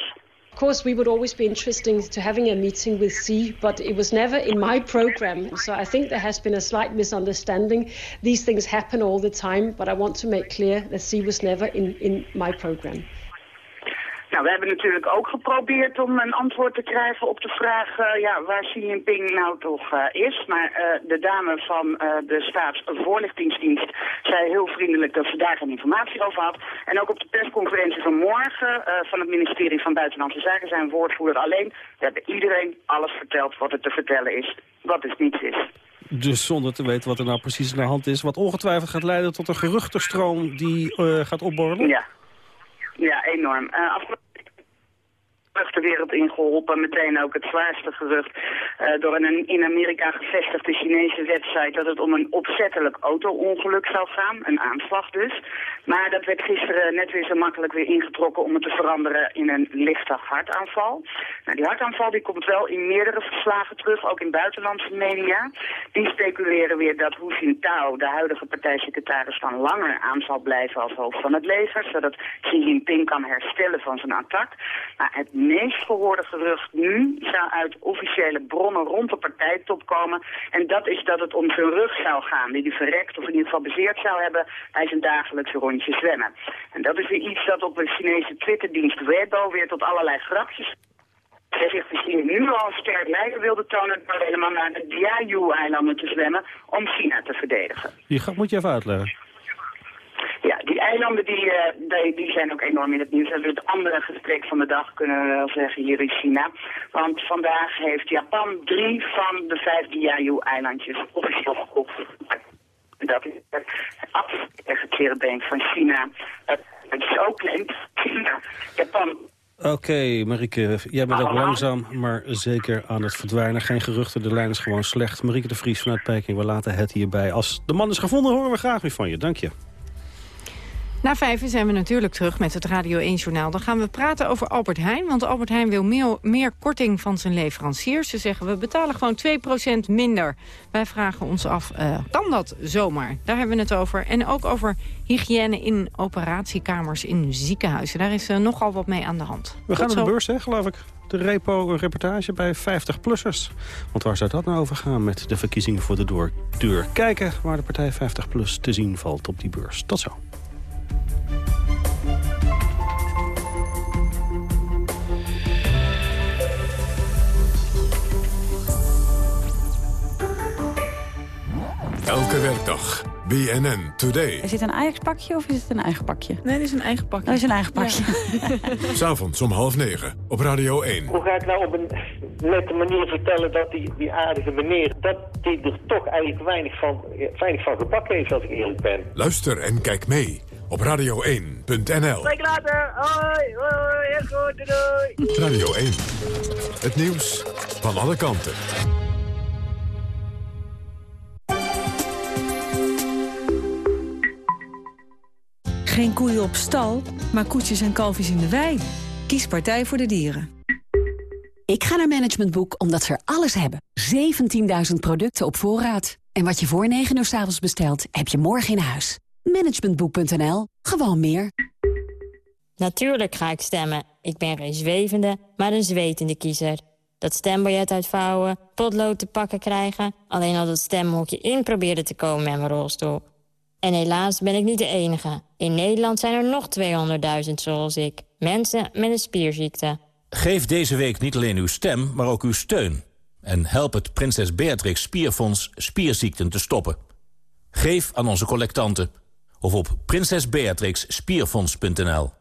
S40: Of course, we would always be interested to having a meeting with C, but it was never in my program. So I think there has been a slight misunderstanding. These things happen all the time, but I want to make clear that C was never in, in my program.
S39: Nou, we hebben natuurlijk ook geprobeerd om een antwoord te krijgen op de vraag uh, ja, waar Xi Jinping nou toch uh, is. Maar uh, de dame van de staatsvoorlichtingsdienst zei heel vriendelijk dat ze daar geen informatie over had. En ook op de persconferentie van morgen van het ministerie van Buitenlandse Zaken zijn woordvoerder alleen. We hebben iedereen alles verteld wat er te vertellen is, wat dus niets is.
S25: Dus zonder te weten wat er nou precies aan de hand is. Wat ongetwijfeld gaat leiden tot een geruchtenstroom die gaat opborrelen?
S39: Ja. Ja, enorm. Uh, de wereld ingeholpen. Meteen ook het zwaarste gerucht uh, door een in Amerika gevestigde Chinese website dat het om een opzettelijk auto-ongeluk zou gaan. Een aanslag dus. Maar dat werd gisteren net weer zo makkelijk weer ingetrokken om het te veranderen in een lichte hartaanval. Nou, die hartaanval die komt wel in meerdere verslagen terug, ook in buitenlandse media. Die speculeren weer dat Hu Jintao, de huidige partijsecretaris, van langer aan zal blijven als hoofd van het leger, zodat Xi Jinping kan herstellen van zijn attack. Maar het meest gehoorde gerucht nu zou uit officiële bronnen rond de partijtop komen. En dat is dat het om zijn rug zou gaan, die hij verrekt of in ieder geval bezeerd zou hebben bij zijn dagelijkse rondje zwemmen. En dat is weer iets dat op de Chinese Twitterdienst Weibo weer tot allerlei grapjes hij zich misschien nu al een sterk lijden wilde tonen door helemaal naar de Diaoyu-eilanden te zwemmen om China te verdedigen.
S25: Die moet je even uitleggen.
S39: Die eilanden die, uh, die, die, zijn ook enorm in het nieuws. Dat is het andere gesprek van de dag, kunnen we wel zeggen, hier in China. Want vandaag heeft Japan drie van de vijf Diaoyu-eilandjes officieel gekocht. Dat is het afgelegde been van China. Het is ook klein. China, Japan
S25: Oké, okay, Marieke, jij bent ook langzaam, maar zeker aan het verdwijnen. Geen geruchten, de lijn is gewoon slecht. Marieke de Vries vanuit Peking, we laten het hierbij. Als de man is gevonden, horen we graag weer van je. Dank je.
S19: Na vijf zijn we natuurlijk terug met het Radio 1-journaal. Dan gaan we praten over Albert Heijn. Want Albert Heijn wil meer, meer korting van zijn leveranciers. Ze zeggen, we betalen gewoon 2% minder. Wij vragen ons af, uh, kan dat zomaar? Daar hebben we het over. En ook over hygiëne in operatiekamers in ziekenhuizen. Daar is uh, nogal wat mee aan de hand.
S25: We gaan naar de beurs, hè, geloof ik. De repo, een reportage bij 50-plussers. Want waar zou dat nou over gaan met de verkiezingen voor de deur? Kijken waar de partij 50PLUS te zien valt op die beurs. Tot zo.
S1: Elke werkdag. BNN Today.
S41: Is dit een Ajax-pakje of is het een eigen pakje?
S40: Nee, dit is een eigen pakje.
S41: Dat is een eigen pakje.
S1: Ja. <laughs> S'avonds om half negen op Radio 1.
S42: Hoe ga ik nou op een nette manier vertellen dat die, die aardige meneer... dat die er toch eigenlijk weinig van, weinig van gebakken heeft, als ik eerlijk ben.
S1: Luister en kijk mee op radio1.nl.
S42: Spreek later. Hoi, hoi, heel goed, doei.
S1: Radio 1. Het nieuws van alle kanten.
S7: Geen koeien op stal, maar koetjes en kalfjes in de wei. Kies Partij voor de Dieren.
S24: Ik ga naar Management Boek omdat ze er alles hebben. 17.000 producten op voorraad. En wat je voor 9 uur s avonds bestelt, heb je morgen in huis. Managementboek.nl. Gewoon meer.
S43: Natuurlijk ga ik stemmen. Ik ben geen zwevende, maar een zwetende kiezer. Dat stembiljet uitvouwen, potlood te pakken krijgen... alleen al dat stemhokje in probeerde te komen met mijn rolstoel. En helaas ben ik niet de enige. In Nederland zijn er nog 200.000 zoals ik. Mensen met een spierziekte.
S44: Geef deze week niet alleen uw stem, maar ook uw steun. En help het Prinses Beatrix Spierfonds spierziekten te stoppen. Geef aan onze collectanten of op prinsesbeatrixspierfonds.nl.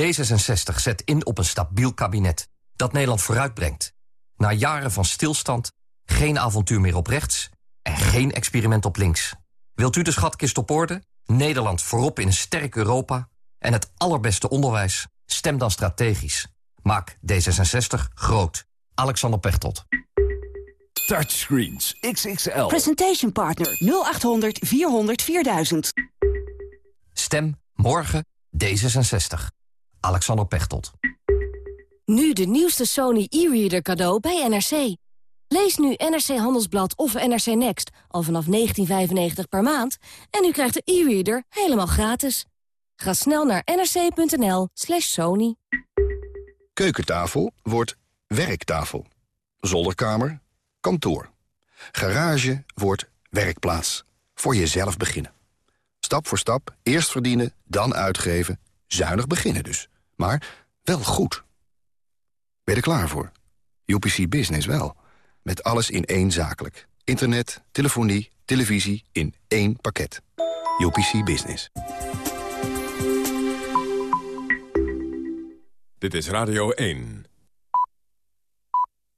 S45: D66 zet in op een stabiel kabinet dat Nederland vooruitbrengt. Na jaren van stilstand, geen avontuur meer op rechts en geen experiment op links. Wilt u de schatkist op orde, Nederland voorop in een sterk Europa... en het allerbeste onderwijs? Stem dan strategisch. Maak D66 groot. Alexander Pechtold.
S46: Touchscreens XXL.
S47: Presentation Partner 0800 400 4000.
S45: Stem morgen D66. Alexander Pechtold.
S48: Nu de nieuwste Sony e-reader cadeau bij NRC. Lees nu NRC Handelsblad of NRC Next al vanaf 19,95 per maand... en u krijgt de e-reader helemaal gratis. Ga snel naar nrc.nl slash sony.
S49: Keukentafel wordt werktafel. Zolderkamer, kantoor. Garage wordt werkplaats. Voor jezelf beginnen. Stap voor stap, eerst verdienen, dan uitgeven. Zuinig beginnen dus. Maar wel goed. Ben je er klaar voor? UPC Business wel. Met alles in één zakelijk. Internet, telefonie, televisie in één pakket. UPC Business.
S1: Dit is Radio 1.